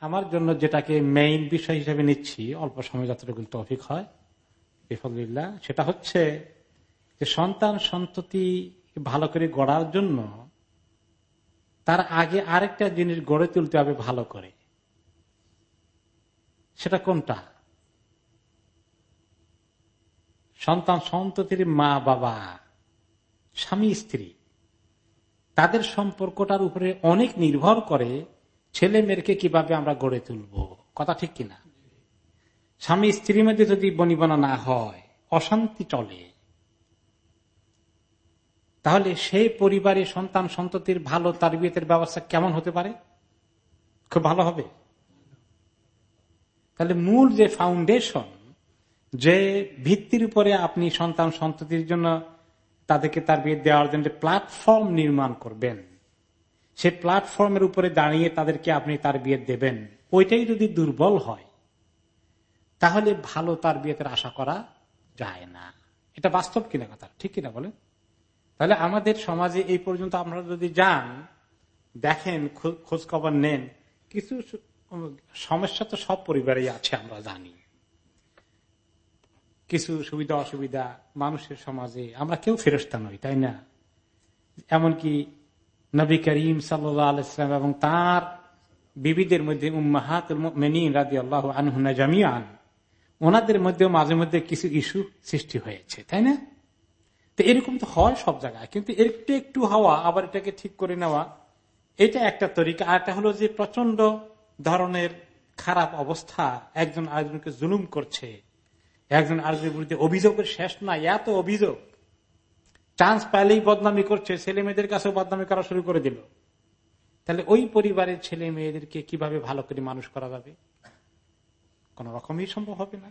আমার জন্য যেটাকে মেইন বিষয় হিসেবে নিচ্ছি, অল্প সময় যতটুকু তফিক হয় বিফলিল্লা সেটা হচ্ছে যে সন্তান সন্ততি ভালো করে গড়ার জন্য তার আগে আরেকটা জিনিস গড়ে তুলতে হবে ভালো করে। সেটা কোনটা? সন্তান সন্ততির মা বাবা, স্বামী স্ত্রী, তাদের সম্পর্কটার উপরে অনেক নির্ভর করে ছেলে মেয়েকে কীভাবে আমরা গড়ে তুলব? কথা ঠিক কিনা? স্বামী স্ত্রীর মধ্যে যদি বনিবনা না হয়, অশান্তি চলে তাহলে সেই পরিবারে সন্তান সন্ততির ভালো তার বিয়েতের ব্যবস্থা কেমন হতে পারে? খুব ভালো হবে। তাহলে মূল যে ফাউন্ডেশন যে ভিত্তির উপরে আপনি সন্তান সন্ততির জন্য তাদেরকে তার বিয়ে দেওয়ার জন্য প্ল্যাটফর্ম নির্মাণ করবেন। সে প্ল্যাটফর্মের উপরে দাঁড়িয়ে তাদেরকে আপনি তার বিয়ে দেবেন, ওইটাই যদি দুর্বল হয়, তাহলে ভালো তার বিয়েতে আশা করা যায় না। এটা বাস্তব কিনা কথা, ঠিক কিনা বলেন? তাহলে আমাদের সমাজে এই পর্যন্ত আপনারা যদি যান, দেখেন খোঁজ খবর নেন, কিছু সমস্যা তো সব পরিবারেই আছে, আমরা জানি। কিছু সুবিধা, অসুবিধা মানুষের সমাজে, আমরা কেউ ফেরস্তা নই, তাই না? এমনকি নবী করিম সাল্লাম এবং তার বিবিদের মধ্যে জামিয়ান ওনাদের মধ্যেও মাঝে মধ্যে কিছু ইস্যু সৃষ্টি হয়েছে তাই না তো এরকম তো হয় সব জায়গায় কিন্তু একটু একটু হওয়া আবার এটাকে ঠিক করে নেওয়া এটা একটা তরিকা আর একটা হলো যে প্রচণ্ড ধরনের খারাপ অবস্থা একজন আরেকজনকে জুলুম করছে একজন আরেকজনের বিরুদ্ধে অভিযোগের শেষ না এত অভিযোগ চান্স পাইলেই বদনামি করছে, ছেলে মেয়েদের কাছেও বদনামি করা শুরু করে দিল। তাহলে ওই পরিবারের ছেলে মেয়েদেরকে কীভাবে ভালো করে মানুষ করা যাবে? কোন রকমই সম্ভব হবে না।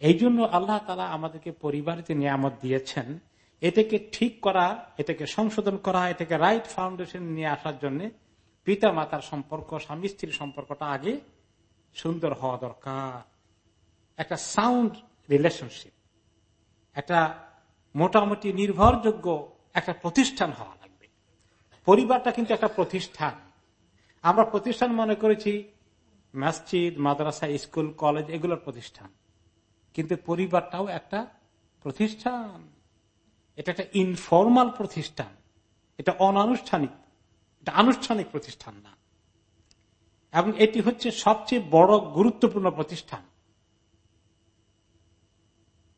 এই জন্য আল্লাহ তালা আমাদেরকে পরিবারেতে নিয়ামত দিয়েছেন, এটাকে ঠিক করা, এটাকে সংশোধন করা, এটাকে রাইট ফাউন্ডেশন নিয়ে আসার জন্য পিতা মাতার সম্পর্ক স্বামী স্ত্রীর সম্পর্কটা আগে সুন্দর হওয়া দরকার। একটা সাউন্ড রিলেশনশিপ একটা মোটামুটি নির্ভরযোগ্য একটা প্রতিষ্ঠান হওয়া লাগবে। পরিবারটা কিন্তু একটা প্রতিষ্ঠান। আমরা প্রতিষ্ঠান মনে করেছি মসজিদ, মাদ্রাসা, স্কুল, কলেজ, এগুলোর প্রতিষ্ঠান। কিন্তু পরিবারটাও একটা প্রতিষ্ঠান। এটা একটা ইনফর্মাল প্রতিষ্ঠান। এটা অনানুষ্ঠানিক। এটা আনুষ্ঠানিক প্রতিষ্ঠান না। এবং এটি হচ্ছে সবচেয়ে বড় গুরুত্বপূর্ণ প্রতিষ্ঠান।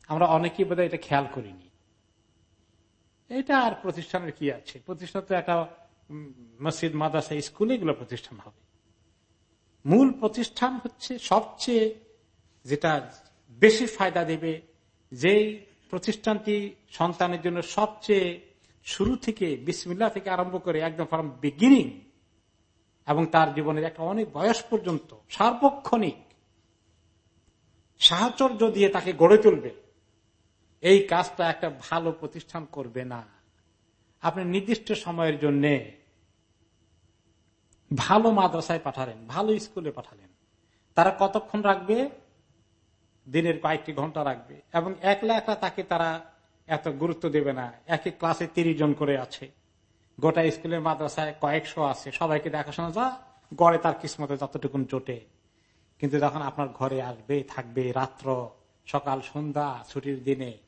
আমরা অনেকেই বোধহয় এটা খেয়াল করিনি। এটা আর প্রতিষ্ঠানের কি আছে? প্রতিষ্ঠান তো একটা মসজিদ মাদাসা স্কুল, এগুলো প্রতিষ্ঠান হবে। মূল প্রতিষ্ঠান হচ্ছে সবচেয়ে যেটা বেশি ফায়দা দেবে, যেই প্রতিষ্ঠানটি সন্তানের জন্য সবচেয়ে শুরু থেকে বিসমিল্লা থেকে আরম্ভ করে একদম ফ্রম বিগিনিং এবং তার জীবনের একটা অনেক বয়স পর্যন্ত সার্বক্ষণিক সাহচর্য দিয়ে তাকে গড়ে তুলবে। এই কাজটা একটা ভালো প্রতিষ্ঠান করবে না। আপনি নির্দিষ্ট সময়ের জন্য ভালো মাদ্রাসায় পাঠালেন, ভালো স্কুলে পাঠালেন। তারা কতক্ষণ রাখবে? দিনের কয়েকটি ঘণ্টা রাখবে। এবং একলা একলা তাকে তারা এত গুরুত্ব দেবে না। এক এক ক্লাসে তিরিশ জন করে আছে। গোটা স্কুলের মাদ্রাসায় কয়েকশো আছে। সবাইকে দেখাশোনা যা, গড়ে তার কিসমতে যতটুকুন চোটে কিন্তু যখন আপনার ঘরে আসবে, থাকবে রাত্র, সকাল, সন্ধ্যা, ছুটির দিনে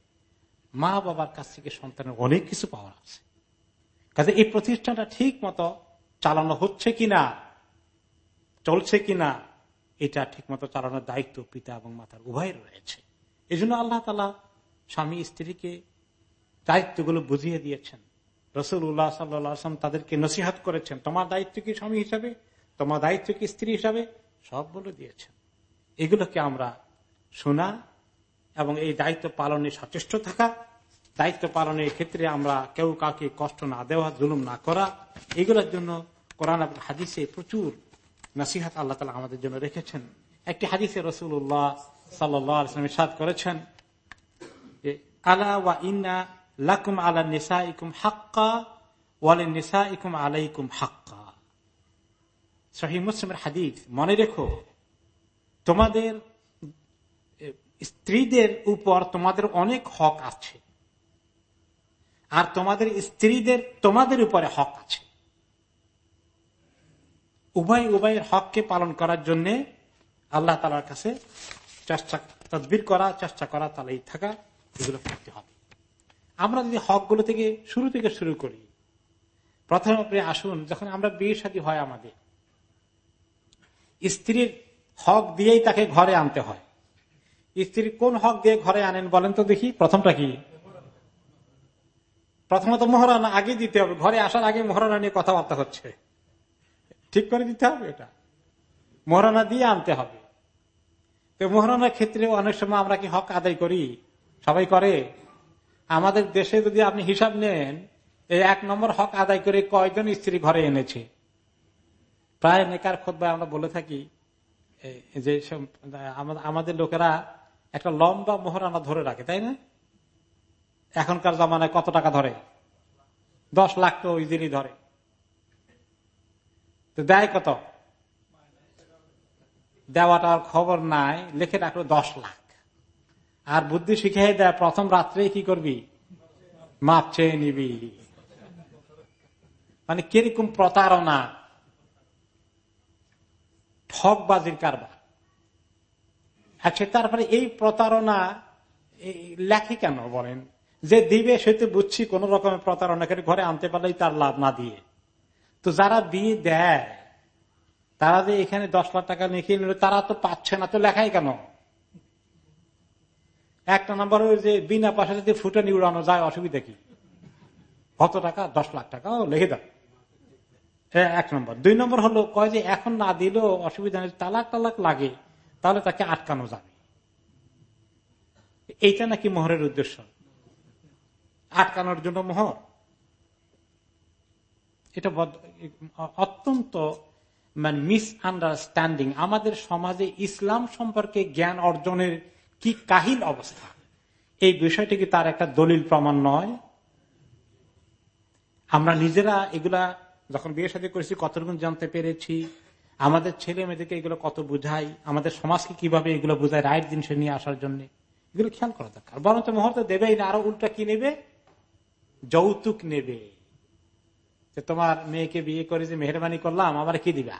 মা বাবার কাছ থেকে সন্তানের অনেক কিছু পাওয়ার আছে। কাজে এই প্রতিষ্ঠানটা ঠিক মতো চালানো হচ্ছে কিনা, চলছে কিনা, এটা ঠিক মতো চালানোর দায়িত্ব পিতা এবং মাতার উভয়ের রয়েছে। এই জন্য আল্লাহ তালা স্বামী, স্ত্রীকে দায়িত্বগুলো বুঝিয়ে দিয়েছেন। রসুল উল্লাহ সাল্লাম তাদেরকে নসিহাত করেছেন, তোমার দায়িত্ব কি স্বামী হিসাবে, তোমার দায়িত্ব কি স্ত্রী হিসাবে? সব বলে দিয়েছেন। এগুলোকে আমরা শোনা এবং এই দায়িত্ব পালনে সচেষ্ট থাকা। দায়িত্ব পালনের ক্ষেত্রে আমরা কেউ কাউকে কষ্ট না দেওয়া, জুলুম না করা, এগুলোর জন্য কোরআন হাদিসে প্রচুর নাসিহাত আল্লাহ তালা আমাদের জন্য রেখেছেন। একটি হাদিসে রসুল্লাহ সাল্লাম সাদ করেছেন আলা ওয়া ইন্না লাকুম আলা নিসা ইকুম হাক্কা নিসা ইকুম হাক্কা। হাদিস মনে রেখো। তোমাদের স্ত্রীদের উপর তোমাদের অনেক হক আছে। আর তোমাদের স্ত্রীদের, তোমাদের উপরে হক আছে। উভয়, উভয়ের হককে পালন করার জন্য আল্লাহ তালার কাছে চেষ্টা, তদবির করা, চেষ্টা করা, তালেই থাকা, এগুলো করতে হবে। আমরা যদি হকগুলো থেকে শুরু থেকে শুরু করি, প্রথমে আপনি আসুন, যখন আমরা বিয়ে সাদী হয় আমাদের, স্ত্রীর হক দিয়েই তাকে ঘরে আনতে হয়। স্ত্রীর কোন হক দিয়ে ঘরে আনেন বলেন তো দেখি, প্রথমটা কি? প্রথমত মহারানা আগে দিতে হবে, ঘরে আসার আগে মহারানা নিয়ে কথাবার্তা হচ্ছে। ঠিক করে দিতে হবে এটা। মহারানা দিয়ে আনতে হবে। তো মহারানার ক্ষেত্রে অনেক সময় আমরা কি হক আদায় করি? সবাই করে? আমাদের দেশে যদি আপনি হিসাব নেন, এই এক নম্বর হক আদায় করে কয়জন স্ত্রী ঘরে এনেছে? প্রায় নেকার খোদ্ায় আমরা বলে থাকি যে আমাদের লোকেরা একটা লম্বা মোহরানা ধরে রাখে, তাই না? এখনকার জামানায় কত টাকা ধরে? দশ লাখ তো ইজিলি ধরে। তো দেয় কত? দেওয়াটার খবর নাই, লিখে রাখল দশ লাখ। আর বুদ্ধি শিখে দেয়, প্রথম রাত্রে কি করবি? মাপ চেয়ে নিবি। মানে কীরকম প্রতারণা ঠকবাজির কারবার। আচ্ছা তারপরে এই প্রতারণা লেখে কেন বলেন? যে দিবে সে তো বুঝছি কোন রকমের প্রতারণা করে ঘরে আনতে পারলেই তার লাভ না দিয়ে। তো যারা দিয়ে দেয়, তারা যে এখানে দশ লাখ টাকা লিখিয়ে নিল, তারা তো পাচ্ছে না, তো লেখাই কেন? একটা নম্বর যে বিনা পয়সা যদি ফুটানি উড়ানো যায়, অসুবিধা কি? কত টাকা? দশ লাখ টাকা? লিখে দাও। এক নম্বর। দুই নম্বর হলো, কয় যে এখন না দিলেও অসুবিধা নেই, তালাক তালাক লাগে। তাহলে তাকে আটকানো যাবে। এইটা নাকি মোহরের উদ্দেশ্য? আটকানোর জন্য মোহর। এটা অত্যন্ত মানে মিস আন্ডারস্ট্যান্ডিং আমাদের সমাজে ইসলাম সম্পর্কে জ্ঞান অর্জনের কি কাহিল অবস্থা? এই বিষয়টি কি তার একটা দলিল প্রমাণ নয়? আমরা নিজেরা এগুলা যখন বিয়ে সাথে করেছি, কতটুকু জানতে পেরেছি? আমাদের ছেলে মেয়েদেরকে এগুলো কত বুঝাই? আমাদের সমাজকে কীভাবে এগুলো বুঝায়? রাইট জিনিস নিয়ে আসার জন্য। এগুলো খেয়াল করা দরকার। বরঞ্চ মুহূর্তে দেবেই না। আরও উল্টা কি নেবে? যৌতুক নেবে। যে তোমার মেয়েকে বিয়ে করে যে মেহরবানি করলাম আমার কি দিবা?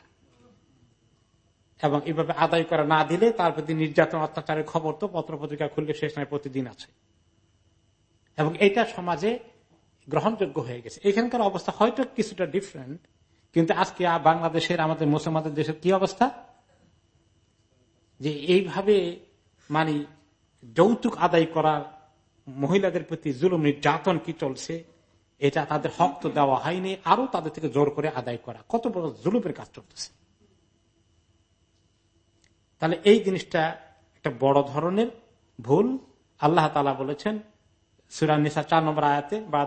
এবং এভাবে আদায় করা না দিলে তার প্রতি নির্যাতন, অত্যাচারের খবর তো পত্র পত্রিকা খুললে শেষ নয়, প্রতিদিন আছে। এবং এটা সমাজে গ্রহণযোগ্য হয়ে গেছে। এখানকার অবস্থা হয়তো কিছুটা ডিফারেন্ট কিন্তু আজকে বাংলাদেশের আমাদের মুসলমানদের দেশের কি অবস্থা? যে এইভাবে মানে যৌতুক আদায় করার মহিলাদের প্রতি জুলুম, নির্যাতন কি চলছে, এটা তাদের হক তো দেওয়া হয়নি আরও তাদের থেকে জোর করে আদায় করা। কত বড় জুলুমের কাজ চলতেছে। তাহলে এই জিনিসটা একটা বড় ধরনের ভুল। আল্লাহ তালা বলেছেন সুরান নিসা চার নম্বর আয়াতে বা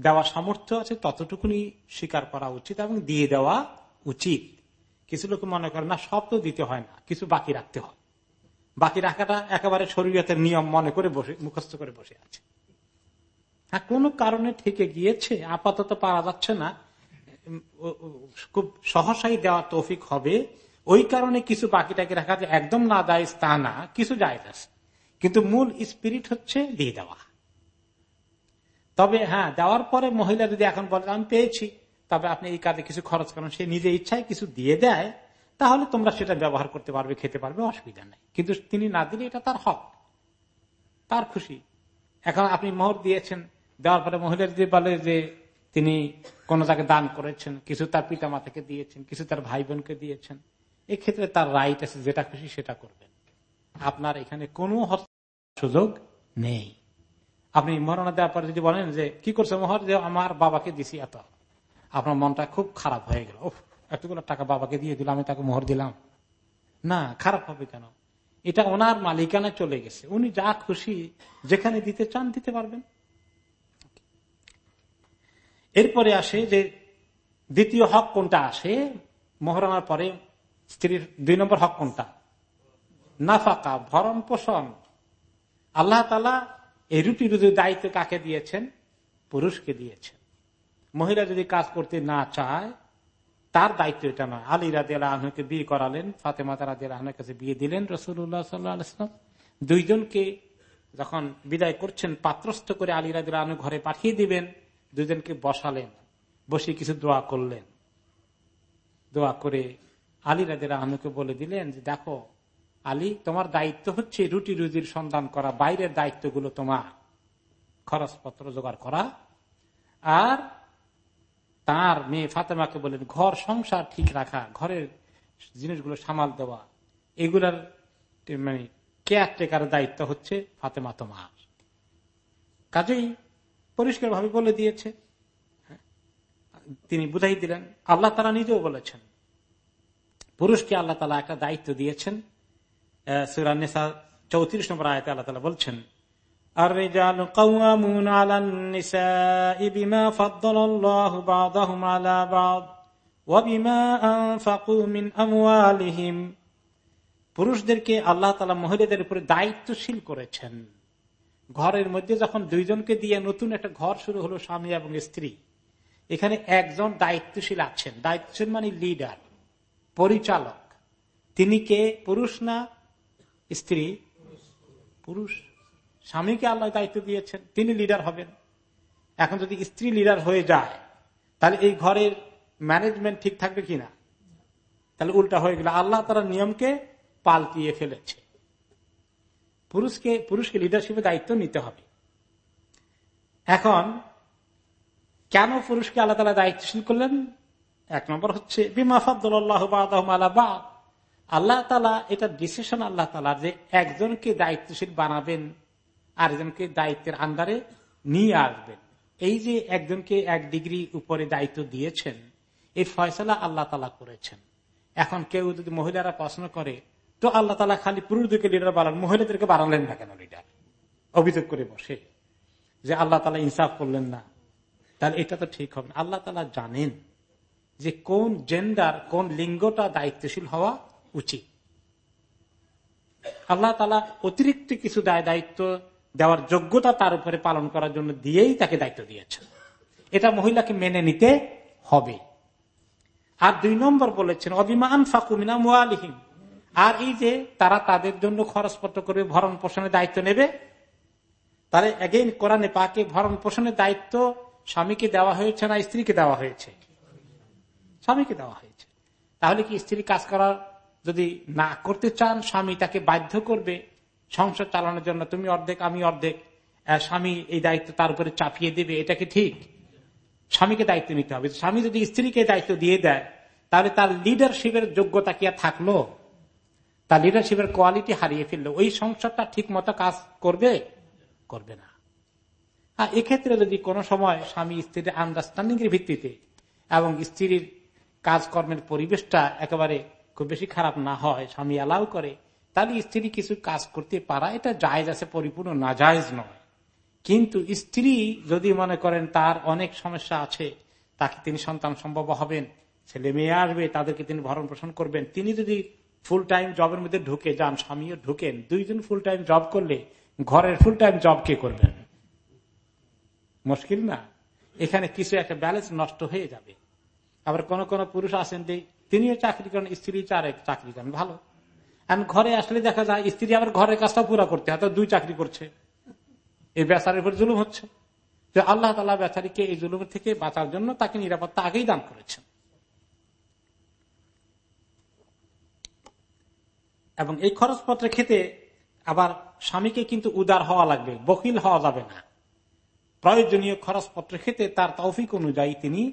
দেওয়া সামর্থ্য আছে, ততটুকুনি স্বীকার করা উচিত এবং দিয়ে দেওয়া উচিত। কিছু লোক মনে করে না, সব তো দিতে হয় না, কিছু বাকি রাখতে হয়। বাকি রাখাটা একেবারে শরীয়তের নিয়ম মনে করে বসে, মুখস্থ করে বসে আছে। হ্যাঁ কোন কারণে থেকে গিয়েছে, আপাতত পারা যাচ্ছে না। খুব সহসাই দেওয়া তৌফিক হবে। ওই কারণে কিছু বাকিটাকে রাখা একদম না দেয়, তা না, কিছু যায় আছে। কিন্তু মূল স্পিরিট হচ্ছে দিয়ে দেওয়া। তবে হ্যাঁ দেওয়ার পরে মহিলা যদি এখন বলে আমি পেয়েছি। তবে আপনি এই কাজে কিছু খরচ করেন, সে নিজে ইচ্ছায় কিছু দিয়ে দেয়, তাহলে তোমরা সেটা ব্যবহার করতে পারবে, খেতে পারবে, অসুবিধা নেই। কিন্তু তিনি না দিলে এটা তার হক, তার খুশি। এখন আপনি মোহর দিয়েছেন, দেওয়ার পরে মহিলা যদি বলে যে তিনি কোন জায়গায় দান করেছেন, কিছু তার পিতা মাতাকে দিয়েছেন, কিছু তার ভাই বোনকে দিয়েছেন, এক্ষেত্রে তার রাইট আছে, যেটা খুশি সেটা করবেন। আপনার এখানে কোনো সুযোগ নেই। আপনি মরণা দেওয়ার পরে যদি বলেন যে, কি করছে মোহর? যে, আমার বাবাকে দিছি এত। আপনার মনটা খুব খারাপ হয়ে গেল। এতগুলো টাকা বাবাকে দিয়ে দিলাম, আমি তাকে মোহর দিলাম। না, খারাপ হবে কেন? এটা ওনার মালিকানা চলে গেছে। উনি যা খুশি যেখানে দিতে চান দিতে পারবেন। এরপরে আসে যে, দ্বিতীয় হক কোনটা আসে? মহরানার পরে স্ত্রীর দুই নম্বর হক কোনটা? নাফাকা, ভরণ পোষণ। আল্লাহ তালা এই রুটি রুটির দায়িত্ব কাকে দিয়েছেন? পুরুষকে দিয়েছেন। মহিলা যদি কাজ করতে না চায়, তার দায়িত্ব এটা নয়। আলী রাজি আহকে বিয়ে করালেন, ফাতেমা রাজি আহনের কাছে বিয়ে দিলেন রসুল্লাহ সাল্লাম দুইজনকে যখন বিদায় করছেন, পাত্রস্থ করে আলী রাজি আহনু ঘরে পাঠিয়ে দিবেন। দুজনকে বসালেন, বসে কিছু দোয়া করলেন। দোয়া করে আলী রাজি আহনুকে বলে দিলেন যে, দেখো আলী, তোমার দায়িত্ব হচ্ছে রুটি রুজির সন্ধান করা, বাইরের দায়িত্বগুলো তোমার। খরচপত্র জোগাড় করা। আর তার মেয়ে ফাতেমাকে বলেন, ঘর, সংসার ঠিক রাখা, ঘরের জিনিসগুলো সামাল দেওয়া। এগুলার মানে কেয়ার টেকার দায়িত্ব হচ্ছে ফাতেমা তোমার। কাজেই পরিষ্কার ভাবে বলে দিয়েছে? তিনি বুঝাই দিলেন, আল্লাহ তারা নিজেও বলেছেন। পুরুষকে আল্লাহ তালা একটা দায়িত্ব দিয়েছেন। সুরান্নেসা চৌত্রিশ নম্বর আয়তে আল্লাহ তালা বলছেন الرجال قوامون على النساء بما فضل الله بعضهم على بعض وبما أنفقوا من أموالهم পুরুষদেরকে আল্লাহ তালা মহিলাদের উপরে দায়িত্বশীল করেছেন ঘরের মধ্যে যখন দুইজনকে দিয়ে নতুন একটা ঘর শুরু হলো স্বামী এবং স্ত্রী এখানে একজন দায়িত্বশীল আছেন দায়িত্বশীল মানে লিডার পরিচালক তিনি কে পুরুষ না স্ত্রী, পুরুষ, স্বামীকে আল্লাহ দায়িত্ব দিয়েছেন, তিনি লিডার হবেন। এখন যদি স্ত্রী লিডার হয়ে যায়, তাহলে এই ঘরের ম্যানেজমেন্ট ঠিক থাকবে কিনা? তাহলে উল্টা হয়ে গেলে আল্লাহ তারা নিয়মকে পাল্টিয়ে ফেলেছে। পুরুষকে পুরুষকে লিডারশিপের দায়িত্ব নিতে হবে। এখন, কেন পুরুষকে আল্লাহ তালা দায়িত্বশীল করলেন? এক নম্বর হচ্ছে, বিমা ফদ্দুল্লাহ আল্লাহ তালা এটা ডিসিশন আল্লাহ তালা যে একজনকে দায়িত্বশীল বানাবেন, আরেকজনকে দায়িত্বের আন্ডারে নিয়ে আসবেন। এই যে একজনকে এক ডিগ্রি উপরে দায়িত্ব দিয়েছেন, এই ফয়সলা আল্লাহ তালা করেছেন। এখন কেউ যদি মহিলারা প্রশ্ন করে, তো আল্লাহ তালা খালি পুরুষদেরকে লিডার বাড়ান মহিলাদেরকে বাড়ালেন না কেন লিডার অভিযোগ করে বসে যে আল্লাহ তালা ইনসাফ করলেন না। তাহলে এটা তো ঠিক হবে আল্লাহ তালা জানেন যে কোন জেন্ডার কোন লিঙ্গটা দায়িত্বশীল হওয়া উচিত। আল্লাহ তালা অতিরিক্ত কিছু দায় দায়িত্ব দেওয়ার যোগ্যতা তার উপরে পালন করার জন্য দিয়েই তাকে দায়িত্ব দিয়েছেন। এটা মহিলাকে মেনে নিতে হবে। আর দুই নম্বর বলেছেন অবিমান ফাকুমিনা মুআলিহিম আর এই যে তারা তাদের জন্য খরচপত্র করে ভরণ পোষণের দায়িত্ব নেবে, তাহলে এগেইন কোরআনে পাকে ভরণ পোষণের দায়িত্ব স্বামীকে দেওয়া হয়েছে না স্ত্রীকে দেওয়া হয়েছে? স্বামীকে দেওয়া হয়েছে। তাহলে কি স্ত্রী কাজ করার যদি না করতে চান, স্বামী তাকে বাধ্য করবে সংসার চালানোর জন্য। তুমি অর্ধেক, আমি অর্ধেক। স্বামী এই দায়িত্ব তার উপরে চাপিয়ে দেবে, এটা কি ঠিক? স্বামীকে দায়িত্ব নিতে হবে। স্বামী যদি স্ত্রীকে দায়িত্ব দিয়ে দেয়, তাহলে তার লিডারশিপের যোগ্যতা কি আর থাকল? তার লিডারশিপের কোয়ালিটি হারিয়ে ফেলল। ওই সংসারটা ঠিক মতো কাজ করবে? করবে না। আর এক্ষেত্রে যদি কোনো সময় স্বামী স্ত্রীর আন্ডারস্ট্যান্ডিং এর ভিত্তিতে এবং স্ত্রীর কাজকর্মের পরিবেশটা একেবারে খুব বেশি খারাপ না হয়, স্বামী অ্যালাউ করে, তাহলে স্ত্রী কিছু কাজ করতে পারা, এটা জায়জ আছে, পরিপূর্ণ না জায়জ নয়। কিন্তু স্ত্রী যদি মনে করেন তার অনেক সমস্যা আছে, তাকে তিনি সন্তান সম্ভব হবেন, ছেলে মেয়ে আসবে, তাদেরকে তিনি ভরণ পোষণ করবেন, তিনি যদি ফুল টাইম জবের মধ্যে ঢুকে যান, স্বামীও ঢুকেন, দুইজন ফুল টাইম জব করলে ঘরের ফুল টাইম জব কে করবেন? মুশকিল না? এখানে কিছু একটা ব্যালেন্স নষ্ট হয়ে যাবে। আবার কোন কোন পুরুষ আসেন আছেন তিনিও চাকরি করেন, স্ত্রী চাকরি করেন, ভালো। এখন ঘরে আসলে দেখা যায়, স্ত্রী আবার ঘরের কাজটা পুরো করতে হয় দুই চাকরি করছে। এই বেচারের উপর জুলুম হচ্ছে। যে আল্লাহ তালা বেচারিকে এই জুলুমের থেকে বাঁচার জন্য তাকে নিরাপত্তা আগেই দান করেছেন। এবং এই খরচপত্র খেতে আবার স্বামীকে কিন্তু উদার হওয়া লাগবে, বকিল হওয়া যাবে না। প্রয়োজনীয় খরচপত্র খেতে তার তৌফিক অনুযায়ী তিনি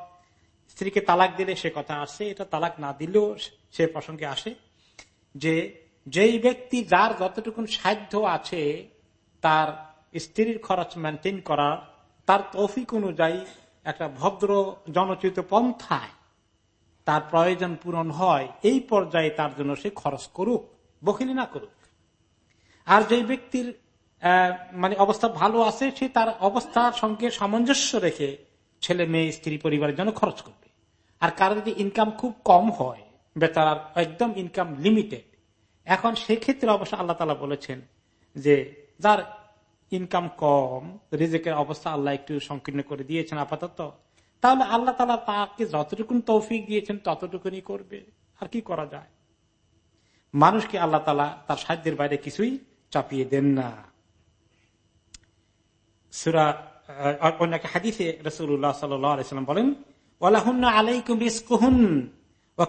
স্ত্রীকে তালাক দিলে সে কথা আসে, এটা তালাক না দিলেও সে প্রসঙ্গে আসে যে যেই ব্যক্তি যার যতটুকুন সাধ্য আছে তার স্ত্রীর খরচ মেনটেন করা, তার তৌফিক অনুযায়ী একটা ভদ্র জনচিত পন্থায় তার প্রয়োজন পূরণ হয়, এই পর্যায়ে তার জন্য সে খরচ করুক বকিলি না করুক। আর যে ব্যক্তির মানে অবস্থা ভালো আছে, সে তার অবস্থার সঙ্গে সামঞ্জস্য রেখে ছেলে মেয়ে, স্ত্রী পরিবারের জন্য খরচ করবে। আর কারও যদি ইনকাম খুব কম হয়, বেতার একদম ইনকাম লিমিটেড এখন সেক্ষেত্রে অবশ্য আল্লাহ তালা বলেছেন যে, যার ইনকাম কম, রিজেকের অবস্থা আল্লাহ একটু সংকীর্ণ করে দিয়েছেন আপাতত, তাহলে আল্লাহ তালা তাকে যতটুকুন তৌফিক দিয়েছেন ততটুকুনি করবে। আর কি করা যায়? মানুষকে আল্লাহ তালা তার সাহায্যের বাইরে কিছুই চাপিয়ে দেন না। সুরা অনেক হাদিসে রসুল্লাহ সাল্লাম বলেন ওলাহুন্না আলাইকুম ও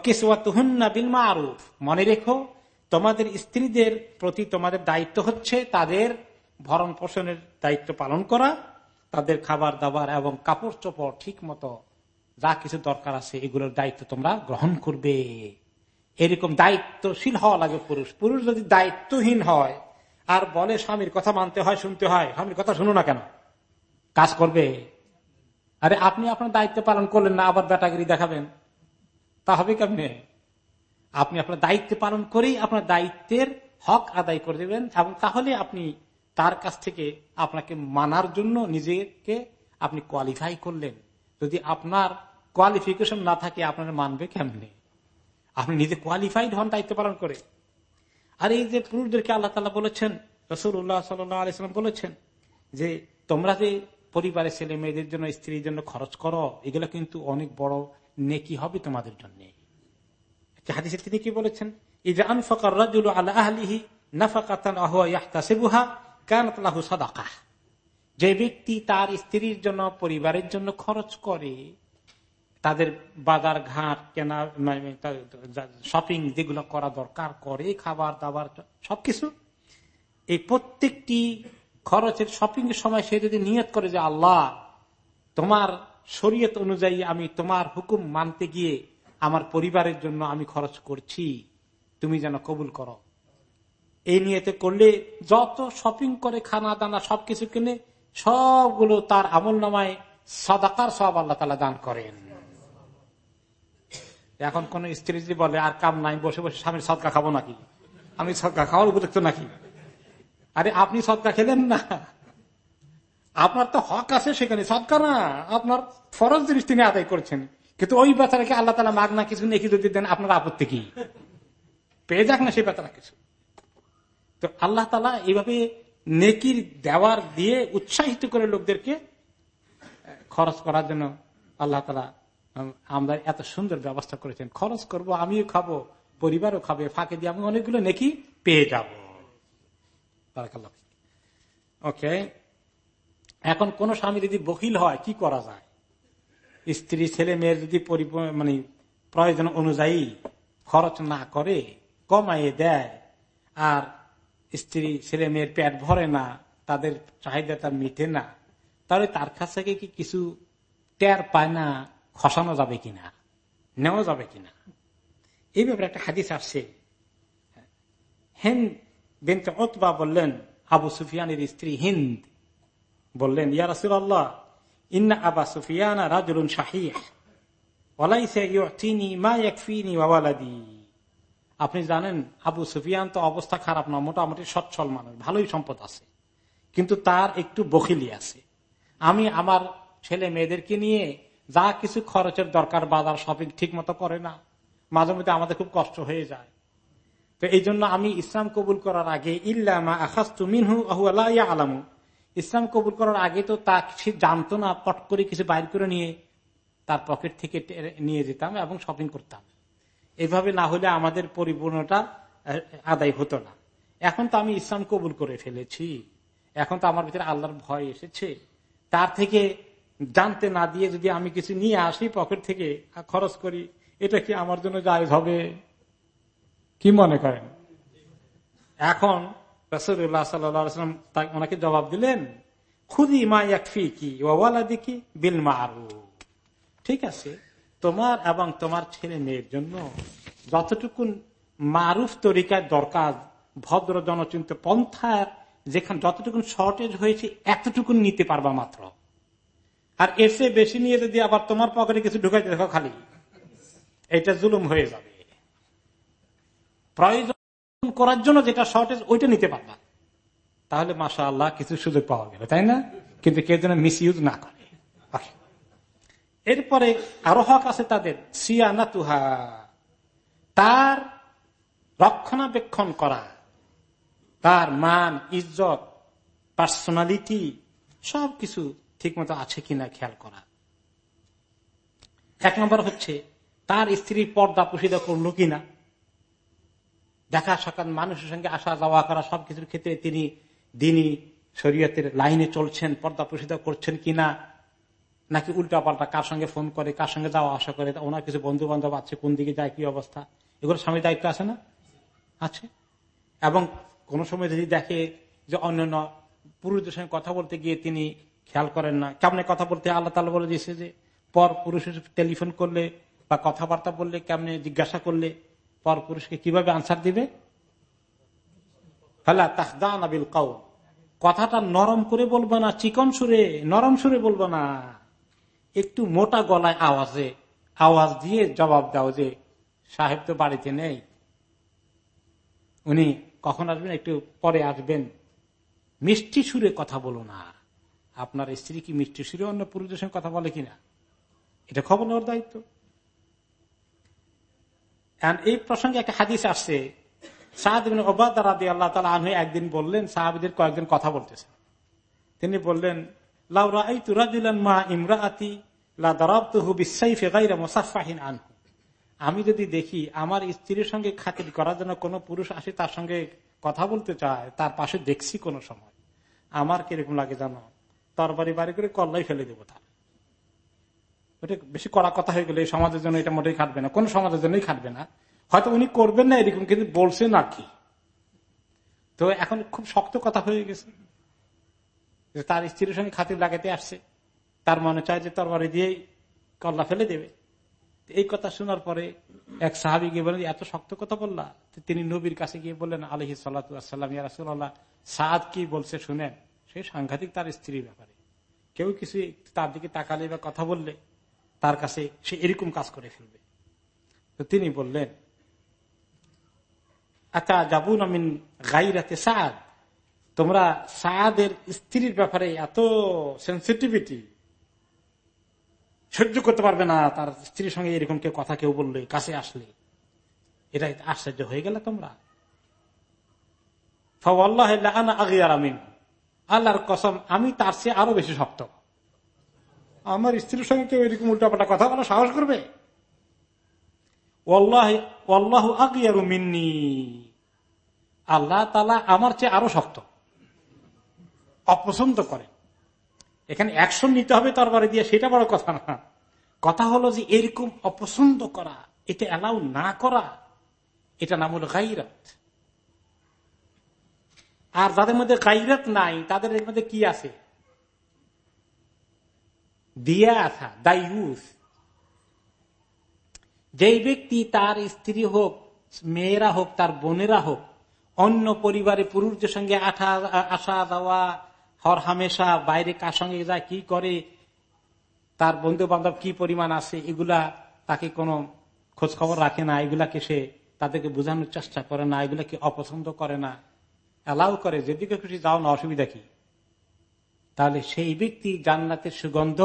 মনে রেখো, তোমাদের স্ত্রীদের প্রতি তোমাদের দায়িত্ব হচ্ছে তাদের ভরণ পোষণের দায়িত্ব পালন করা, তাদের খাবার দাবার এবং কাপড় চোপড় ঠিক মতো যা কিছু দরকার আছে এগুলোর দায়িত্ব তোমরা গ্রহণ করবে। এরকম দায়িত্বশীল হওয়া লাগে পুরুষ। পুরুষ যদি দায়িত্বহীন হয়, আর বলে স্বামীর কথা মানতে হয়, শুনতে হয়, স্বামীর কথা শুনো না কেন? কাজ করবে। আরে আপনি আপনার দায়িত্ব পালন করলেন না, আবার বেটাগিরি দেখাবেন। তা হবে কেমনে? আপনি আপনার দায়িত্ব পালন করেই আপনার দায়িত্বের হক আদায় করে দেবেন, এবং তাহলে আপনি তার কাছ থেকে আপনাকে মানার জন্য নিজেকে আপনি কোয়ালিফাই করলেন। যদি আপনার কোয়ালিফিকেশন না থাকে, আপনার মানবে কেমনে? আপনি নিজে কোয়ালিফাইড হন দায়িত্ব পালন করে। আর এই যে পুরুষদেরকে আল্লাহ তালা বলেছেন রসুল্লাহ সাল্লাম বলেছেন যে, তোমরা যে পরিবারের ছেলে মেয়েদের জন্য স্ত্রীর জন্য খরচ করো এগুলো কিন্তু অনেক বড় নেকি হবে তোমাদের জন্য। হাদিসে তিনি কি বলেছেন? এই যে আনফাকার রাজুল আল্লাহ আহলিহি নাফাকাতান আহুয়া ইয়াহতাসিবুহা কানাতলাহু সাদাকা। যে ব্যক্তি তার স্ত্রীর জন্য পরিবারের জন্য খরচ করে তাদের বাজার ঘাট কেনা শপিং মানে, যেগুলো করা দরকার করে খাবার দাবার সবকিছু এই প্রত্যেকটি খরচের শপিং এর সময় সে যদি নিয়ত করে যে আল্লাহ, তোমার শরীয়ত অনুযায়ী আমি তোমার হুকুম মানতে গিয়ে আমার পরিবারের জন্য আমি খরচ করছি, তুমি যেন কবুল করো। এই নিয়েতে করলে যত শপিং করে খানা দানা সবকিছু কিনে, সবগুলো তার আমল নামায় সদাকার সব আল্লাহ তালা দান করেন। এখন কোন স্ত্রী যদি বলে, আর কাম নাই, বসে বসে স্বামীর সদকা খাব নাকি? আমি সদকা খাওয়ার উপযুক্ত নাকি? আরে আপনি সদকা খেলেন না। আপনার তো হক আছে সেখানে সদকা না। আপনার ফরজ জিনিস তিনি আদায় করছেন। কিন্তু ওই বেচারাকে আল্লাহ তালা মাগ না, কিছু নেকি যদি দেন, আপনার আপত্তি কি? পেয়ে যাক না সেই বেচারা কিছু। তো আল্লাহ তালা এইভাবে নেকির দেওয়ার দিয়ে উৎসাহিত করে লোকদেরকে খরচ করার জন্য আল্লাহ তালা আমরা এত সুন্দর ব্যবস্থা করেছেন। খরচ করব, আমিও খাব, পরিবারও খাবে, ফাঁকে দিয়ে আমি অনেকগুলো নেকি পেয়ে যাব। ওকে? এখন কোন স্বামী যদি বকিল হয়, কি করা যায়? স্ত্রী, ছেলে, মেয়ের যদি মানে প্রয়োজন অনুযায়ী খরচ না করে, কমাইয়ে দেয়, আর স্ত্রী, ছেলে, মেয়ের পেট ভরে না, তাদের চাহিদা তার মিটে না, তাহলে তার কাছ থেকে কি কিছু টের পায় না, খসানো যাবে কিনা, নেওয়া যাবে কিনা? এই ব্যাপারে একটা হাদিস আসছে। হিন্দ বিনতে অতবা বললেন আবু সুফিয়ানের স্ত্রী হিন্দ বললেন ইয়া রাসুল আল্লাহ ইন্না আবা সুফিয়ানা রাজুলুন শাহিহ আপনি জানেন, আবু সুফিয়ান তো অবস্থা খারাপ না, মোটামুটি সচ্ছল মানুষ, ভালোই সম্পদ আছে। কিন্তু তার একটু বখিলি আছে। আমি আমার ছেলে মেয়েদেরকে নিয়ে যা কিছু খরচের দরকার বাজার শপিং ঠিক মতো করে না। মাঝে মধ্যে আমাদের খুব কষ্ট হয়ে যায়। তো এই জন্য আমি ইসলাম কবুল করার আগে ইল্লামা ইসলাম কবুল করার আগে তো তা জানতো না, পট করে কিছু বাইর করে নিয়ে, তার পকেট থেকে নিয়ে যেতাম এবং শপিং করতাম। এভাবে না হলে আমাদের পরিপূর্ণটা আদায় হতো না। এখন তো আমি ইসলাম কবুল করে ফেলেছি। এখন তো আমার ভিতরে আল্লাহর ভয় এসেছে। তার থেকে জানতে না দিয়ে যদি আমি কিছু নিয়ে আসি পকেট থেকে খরচ করি, এটা কি আমার জন্য জায়জ হবে? কি মনে করেন? এখন সাল্লাম ওনাকে জবাব দিলেন খুদি মা একফি কি ওয়ালা দেখি বিল মারু ঠিক আছে, তোমার এবং তোমার ছেলে মেয়ের জন্য যতটুকু মারুফ তরিকার দরকার, ভদ্র জনচিন্ত পন্থার, যেখানে যতটুকু শর্টেজ হয়েছে এতটুকু নিতে পারবা মাত্র। আর এসে বেশি নিয়ে যদি আবার তোমার পকেটে কিছু ঢুকাইতে দেখো খালি এটা জুলুম হয়ে যাবে। প্রয়োজন করার জন্য যেটা শর্টেজ ওইটা নিতে পারবা। তাহলে মাসা আল্লাহ কিছু সুযোগ পাওয়া গেল, তাই না? কিন্তু কেউ যেন মিস না করে। এরপরে আরও হক আছে তাদের সিয়ানা তুহা তার রক্ষণাবেক্ষণ করা, তার মান, ইজ্জত পার্সোনালিটি সবকিছু ঠিক মতো আছে কিনা খেয়াল করা। এক নম্বর হচ্ছে, তার স্ত্রী পর্দা পুষিদা করল কিনা? দেখা সাক্ষাৎ মানুষের সঙ্গে আসা যাওয়া করা সবকিছুর ক্ষেত্রে তিনি দিনই শরীয়তের লাইনে চলছেন, পর্দা পুষিদা করছেন কিনা, নাকি উল্টা পাল্টা কার সঙ্গে ফোন করে, কার সঙ্গে যাওয়া আসা করে ওনার কিছু বন্ধু বান্ধব আছে, কোন দিকে যায়, কি অবস্থা? এগুলো স্বামীর দায়িত্ব আছে না? আছে। এবং কোন সময় যদি দেখে যে অন্যান্য পুরুষদের সঙ্গে কথা বলতে গিয়ে তিনি খেয়াল করেন না, কেমনে কথা বলতে আল্লাহ তালা বলে দিয়েছে যে, পর পুরুষের টেলিফোন করলে বা কথাবার্তা বললে কেমনে জিজ্ঞাসা করলে পর পুরুষকে কীভাবে আনসার দিবে? ফালা তাহদান আবিল কাউ কথাটা নরম করে বলব না, চিকন সুরে, নরম সুরে বলব না। একটু মোটা গলায় আওয়াজে, আওয়াজ দিয়ে জবাব দাও যে, সাহেব তো বাড়িতে নেই। উনি কখন আসবেন? একটু পরে আসবেন। মিষ্টি সুরে কথা বলো না। আপনার স্ত্রী কি মিষ্টি সুরে অন্য পুরুষের সঙ্গে কথা বলে কিনা? এটা খবর নেওয়ার দায়িত্ব। এই প্রসঙ্গে একটা হাদিস আসছে। একদিন বললেন, সাহাবিদের কয়েকদিন কথা বলতেছেন তিনি বললেন লাউরা এই আমি যদি দেখি আমার স্ত্রীর সঙ্গে খাতির করার জন্য কোন পুরুষ আসে, তার সঙ্গে কথা বলতে চায়, তার পাশে দেখছি কোন সময়। আমার কীরকম লাগে জানো? তরবারি বাড়ি করে কল্লাই ফেলে দেবো তার। ওটা বেশি কড়া কথা হয়ে গেলে সমাজের জন্য এটা মোটেই খাটবে না। কোন সমাজের জন্যই খাটবে না। হয়তো উনি করবেন না এরকম, কিন্তু বলছেন আর কি। তো এখন খুব শক্ত কথা হয়ে গেছে তার স্ত্রীর সঙ্গে খাতির লাগাতে আসছে। তার মনে চায় যে তরবারি দিয়ে কল্লা ফেলে দেবে। এই কথা শোনার পরে এক সাহাবি গিয়ে বলেন এত শক্ত কথা বললা? তিনি নবীর কাছে গিয়ে বললেন আলহি সাল্লাম ইয়ারাসুল্লাহ সাদ কি বলছে শুনেন। সে সাংঘাতিক তার স্ত্রীর ব্যাপারে। কেউ কিছু তার দিকে তাকালে বা কথা বললে তার কাছে সে এরকম কাজ করে ফেলবে। তো তিনি বললেন আচ্ছা যাবুন আমিন গাইরাতে সাদ তোমরা সাদের স্ত্রীর ব্যাপারে এত সেন্সিটিভিটি সহ্য করতে পারবে না, তার স্ত্রীর সঙ্গে এরকম কেউ কথা কেউ বললে, কাছে আসলে। এটা আশ্চর্য হয়ে গেলে তোমরা। আমিন আল্লাহর কসম, আমি তার চেয়ে আরও বেশি শক্ত। আমার স্ত্রীর সঙ্গে কেউ এরকম উল্টাপাল্টা কথা বলা সাহস করবে? মিন্নি। আল্লাহ তালা আমার চেয়ে আরও শক্ত। অপছন্দ করে। এখানে অ্যাকশন নিতে হবে তরবারে দিয়ে, সেটা বড় কথা না। কথা হলো যে এরকম অপছন্দ করা, এটা অ্যালাউ না করা, এটা নাম হলো গাইরাত আর যাদের মধ্যে গাইরাত নাই, তাদের মধ্যে কি আছে? দিয়া আথা দায়ুস। যেই ব্যক্তি তার স্ত্রী হোক, মেয়েরা হোক, তার বোনেরা হোক, অন্য পরিবারে পুরুষদের সঙ্গে আঠা, আসা যাওয়া, হর হামেশা, বাইরে কার সঙ্গে যায়, কি করে, তার বন্ধু বান্ধব কি পরিমাণ আছে, এগুলা তাকে কোনো খোঁজ খবর রাখে না, এগুলাকে সে তাদেরকে বোঝানোর চেষ্টা করে না, এগুলাকে অপছন্দ করে না। অ্যালাউ করে, যেদিকে খুশি যাও না, অসুবিধা কি? তাহলে সেই ব্যক্তি জান্নাতের সুগন্ধ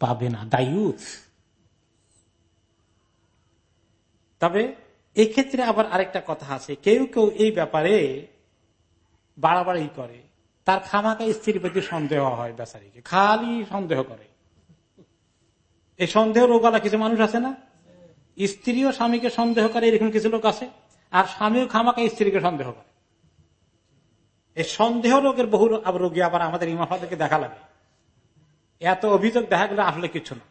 পাবে না দায়ুস তবে এক্ষেত্রে আবার আরেকটা কথা আছে, কেউ কেউ এই ব্যাপারে বাড়াবাড়ি করে, তার খামাকা স্ত্রীর প্রতি সন্দেহ হয় বেচারিকে, খালি সন্দেহ করে। এই সন্দেহ রোগালা কিছু মানুষ আছে না? স্ত্রীও স্বামীকে সন্দেহ করে, এরকম কিছু লোক আছে, আর স্বামীও খামাকা স্ত্রীকে সন্দেহ করে। এই সন্দেহ রোগের বহু রোগী আবার আমাদের ইমাফাদেরকে দেখা লাগে। এত অভিযোগ দেখা গেলে আসলে কিছু না।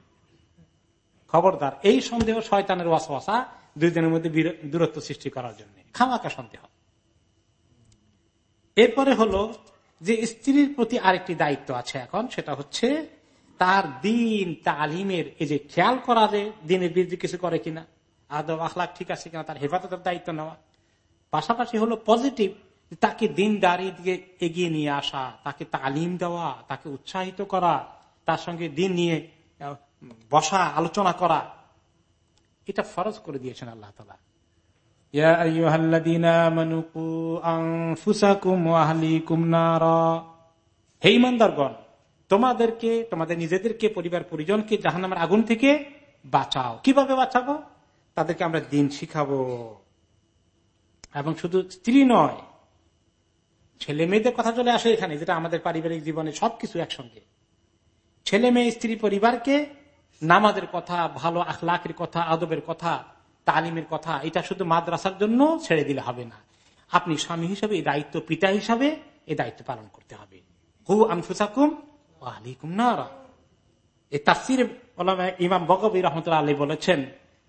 খবরদার, এই সন্দেহ শয়তানের ওয়াসওয়াসা দুই দিনের মধ্যে দূরত্ব সৃষ্টি করার জন্য। খামাকা সন্দেহ। এরপরে হলো যে স্ত্রীর প্রতি আরেকটি দায়িত্ব আছে এখন, সেটা হচ্ছে তার দিন তালিমের এই যে খেয়াল করা যে দিনের বিরুদ্ধে কিছু করে কিনা আদব আখলাখ ঠিক আছে কিনা, তার হেফাজতের দায়িত্ব নেওয়া। পাশাপাশি হলো পজিটিভ তাকে দিন দাঁড়িয়ে দিকে এগিয়ে নিয়ে আসা, তাকে তালিম দেওয়া, তাকে উৎসাহিত করা, তার সঙ্গে দিন নিয়ে বসা, আলোচনা করা। এটা ফরজ করে দিয়েছেন আল্লাহ তালা হেইমানদারগণ তোমাদেরকে, তোমাদের নিজেদেরকে, পরিবার পরিজনকে জাহান্নামের আগুন থেকে বাঁচাও। কীভাবে বাঁচাবো? তাদেরকে আমরা দিন শিখাবো। এবং শুধু স্ত্রী নয় ছেলে মেয়েদের কথা চলে আসে এখানে, যেটা আমাদের পারিবারিক জীবনে সবকিছু একসঙ্গে। ছেলে মেয়ে, স্ত্রী পরিবারকে নামাজের কথা, ভালো আখলাখের কথা, আদবের কথা, তালিমের কথা, এটা শুধু মাদ্রাসার জন্য ছেড়ে দিলে হবে না। আপনি স্বামী হিসাবে এই দায়িত্ব, পিতা হিসাবে এই দায়িত্ব পালন করতে হবে। হু আনফুসাকুম আলিকুম নারা। ইমাম বকবি রহমতুল্লাহ আলী বলেছেন,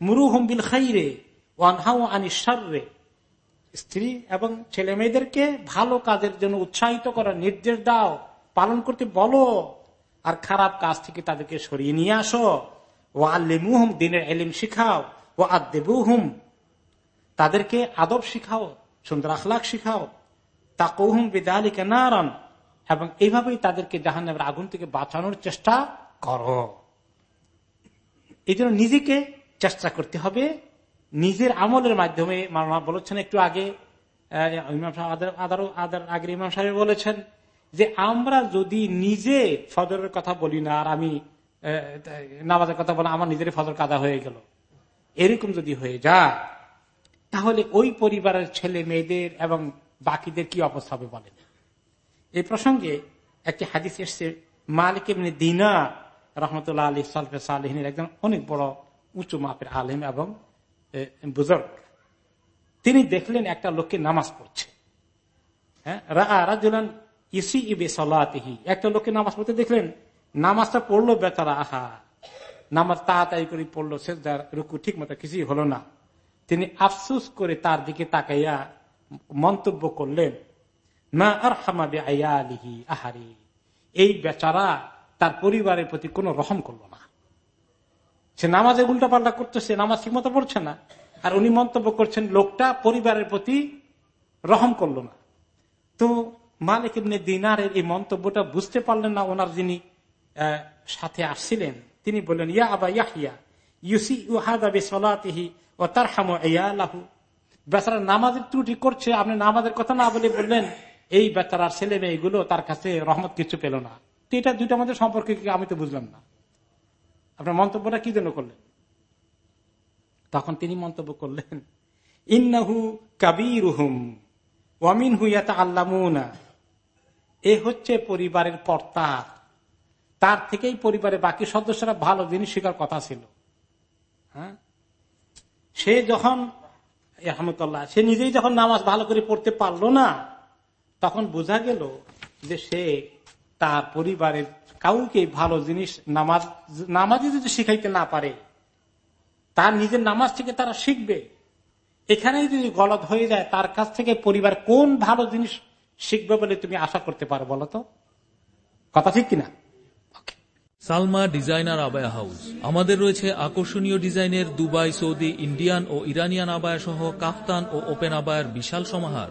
মুরুহম বিল খাইরে ওয়ানহাউ আনি সার্রে স্ত্রী এবং ছেলে মেয়েদেরকে ভালো কাজের জন্য উৎসাহিত করার নির্দেশ দাও, পালন করতে বলো, আর খারাপ কাজ থেকে তাদেরকে সরিয়ে নিয়ে আসো। ও আল্লিমুহম দিনের এলিম শিখাও ও আদেবুহুম তাদেরকে আদব শিখাও, সুন্দর আখলাখ শিখাও। তা কৌহুম বিদালিকে নারান, এবং এইভাবেই তাদেরকে জাহান্নামের আগুন থেকে বাঁচানোর চেষ্টা করো। এই জন্য নিজেকে চেষ্টা করতে হবে। নিজের আমলের মাধ্যমে মামা বলেছেন, একটু আগে সাহেব আগের ইমাম সাহেব বলেছেন যে, আমরা যদি নিজে ফজরের কথা বলি না, আর আমি নামাজের কথা বলে আমার নিজের ফজর কাদা হয়ে গেল। এরকম যদি হয়ে যায়, তাহলে ওই পরিবারের ছেলে মেয়েদের এবং বাকিদের কি অবস্থা হবে বলেন? এই প্রসঙ্গে একটি হাদিস এসছে, মালিক এমনি দিনা রহমতুল্লাহ আলী সালফে সালহিনের একজন অনেক বড় উঁচু মাপের আলিম এবং তিনি দেখলেন একটা লোককে নামাজ পড়ছে। হ্যাঁ একটা লোককে নামাজ পড়তে দেখলেন, নামাজটা পড়ল বেতারা, আহা, নামাজ তাড়াতাড়ি করে পড়ল সে রুকু ঠিক মতো কিছুই হলো না। তিনি আফসুস করে তার দিকে তাকাইয়া মন্তব্য করলেন না আর হামাবে আয়া আলিহি আহারি। এই বেচারা তার পরিবারের প্রতি কোন রহম করল সে নামাজে উল্টা পাল্টা করতেছে, নামাজ ঠিক মতো পড়ছে না। আর উনি মন্তব্য করছেন, লোকটা পরিবারের প্রতি রহম করল না। তো মালিক ইবনে দিনারের এই মন্তব্যটা বুঝতে পারলেন না ওনার যিনি সাথে আসছিলেন, তিনি বললেন, ইয়া আবা ইয়াহিয়া ইউসি ইউহাদাবে সলাতিহি ও তার হামো বেচারা নামাজের ত্রুটি করছে, আপনি নামাজের কথা না বলে বললেন, এই বেচারার ছেলে মেয়েগুলো তার কাছে রহমত কিছু পেল না। তো এটা দুইটার মধ্যে সম্পর্কে আমি তো বুঝলাম না। আপনার মন্তব্যটা কি জন্য করলেন? তখন তিনি মন্তব্য করলেন, ইন্নাহু কাবির হুম ওয়ামিন হুইয়াতা আল্লামুনা এ হচ্ছে পরিবারের কর্তা। তার থেকেই পরিবারের বাকি সদস্যরা ভালো জিনিস শেখার কথা ছিল। হ্যাঁ? সে যখন আহমদুল্লাহ সে নিজেই যখন নামাজ ভালো করে পড়তে পারল না, তখন বোঝা গেল যে সে তার পরিবারের কাউকে ভালো জিনিস, নামাজ নামাজে যদি শিখাইতে না পারে, তার নিজের নামাজ থেকে তারা শিখবে। এখানেই যদি গলত হয়ে যায়, তার কাছ থেকে পরিবার কোন ভালো জিনিস শিখবে বলে তুমি আশা করতে পারো বলতো কথা ঠিক কিনা? Salma designer abaya house. আমাদের রয়েছে আকর্ষণীয় ডিজাইনের দুবাই, সৌদি, ইন্ডিয়ান ও ইরানিয়ান আবায়া সহ কাফতান ও ওপেন আবায়ার বিশাল সমাহার।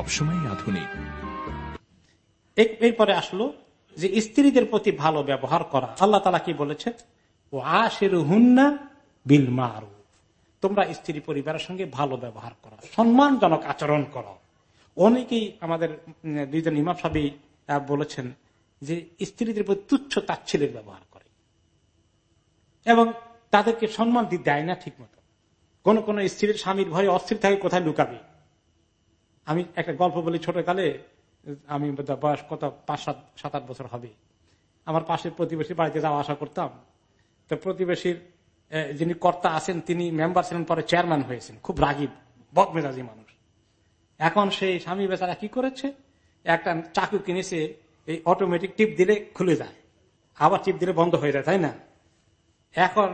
সবসময় আধুনিক। এরপরে আসলো যে স্ত্রীদের প্রতি ভালো ব্যবহার করা। আল্লাহ তালা কি বলেছেন? ও আশের হুন্না বিল মারু তোমরা স্ত্রী পরিবারের সঙ্গে ভালো ব্যবহার করো। সম্মানজনক আচরণ করো। অনেকেই আমাদের দুইজন ইমাম সাবি বলেছেন যে স্ত্রীদের প্রতি তুচ্ছ তাচ্ছিলের ব্যবহার করে। এবং তাদেরকে সম্মান দিতে দেয় না ঠিক মতো কোন কোন স্ত্রীর স্বামীর ভয়ে অস্থির থাকে, কোথায় লুকাবে? আমি একটা গল্প বলি ছোটকালে, আমি বয়স কত, পাঁচ, সাত সাত, আট বছর হবে। আমার পাশের প্রতিবেশী বাড়িতে যাওয়া আসা করতাম। তো প্রতিবেশীর যিনি কর্তা আছেন, তিনি মেম্বার ছিলেন, পরে চেয়ারম্যান হয়েছেন। খুব রাগিব, বদমেজাজি মানুষ। এখন সেই স্বামী বেচারা কি করেছে? একটা চাকু কিনেছে, এই অটোমেটিক টিপ দিলে খুলে যায়। আবার টিপ দিলে বন্ধ হয়ে যায়, তাই না? এখন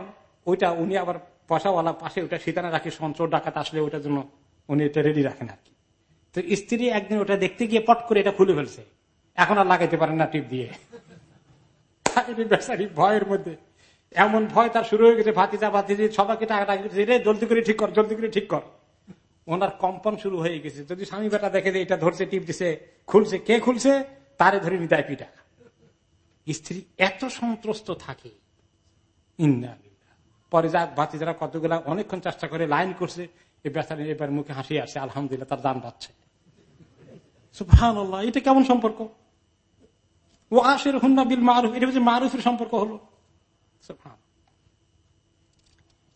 ওইটা উনি আবার পয়সাওয়ালা পাশে ওটা সীতানা রাখি সঞ্চর ডাকাত আসলে ওইটার জন্য উনি এটা রেডি রাখেন আর কি। তো স্ত্রী একদিন ওটা দেখতে গিয়ে পট করে এটা খুলে ফেলছে। এখন আর লাগাইতে পারেন না টিপ দিয়ে। ভয়ের মধ্যে। এমন ভয় তার শুরু হয়ে গেছে, ভাতিজা, ভাতিজি, সবাইকে টাকা রে, জলদি করে ঠিক কর, জলদি করে ঠিক কর। ওনার কম্পন শুরু হয়ে গেছে। যদি স্বামী বেটা দেখে যে এটা ধরছে, টিপ দিছে, খুলছে, কে খুলছে? তারে ধরে নিতায় পিটা স্ত্রী এত সন্ত্রস্ত থাকে। পরে যা ভাতিজারা কতগুলা অনেকক্ষণ চেষ্টা করে লাইন করছে এই বেচারি এবার মুখে হাসি আসছে আলহামদুলিল্লাহ তার দাম পাচ্ছে সুবহানাল্লাহ, এটা কেমন সম্পর্ক? ও আশের হুন্না বিল মারুফ এটা হচ্ছে মারুফের সম্পর্ক হলো।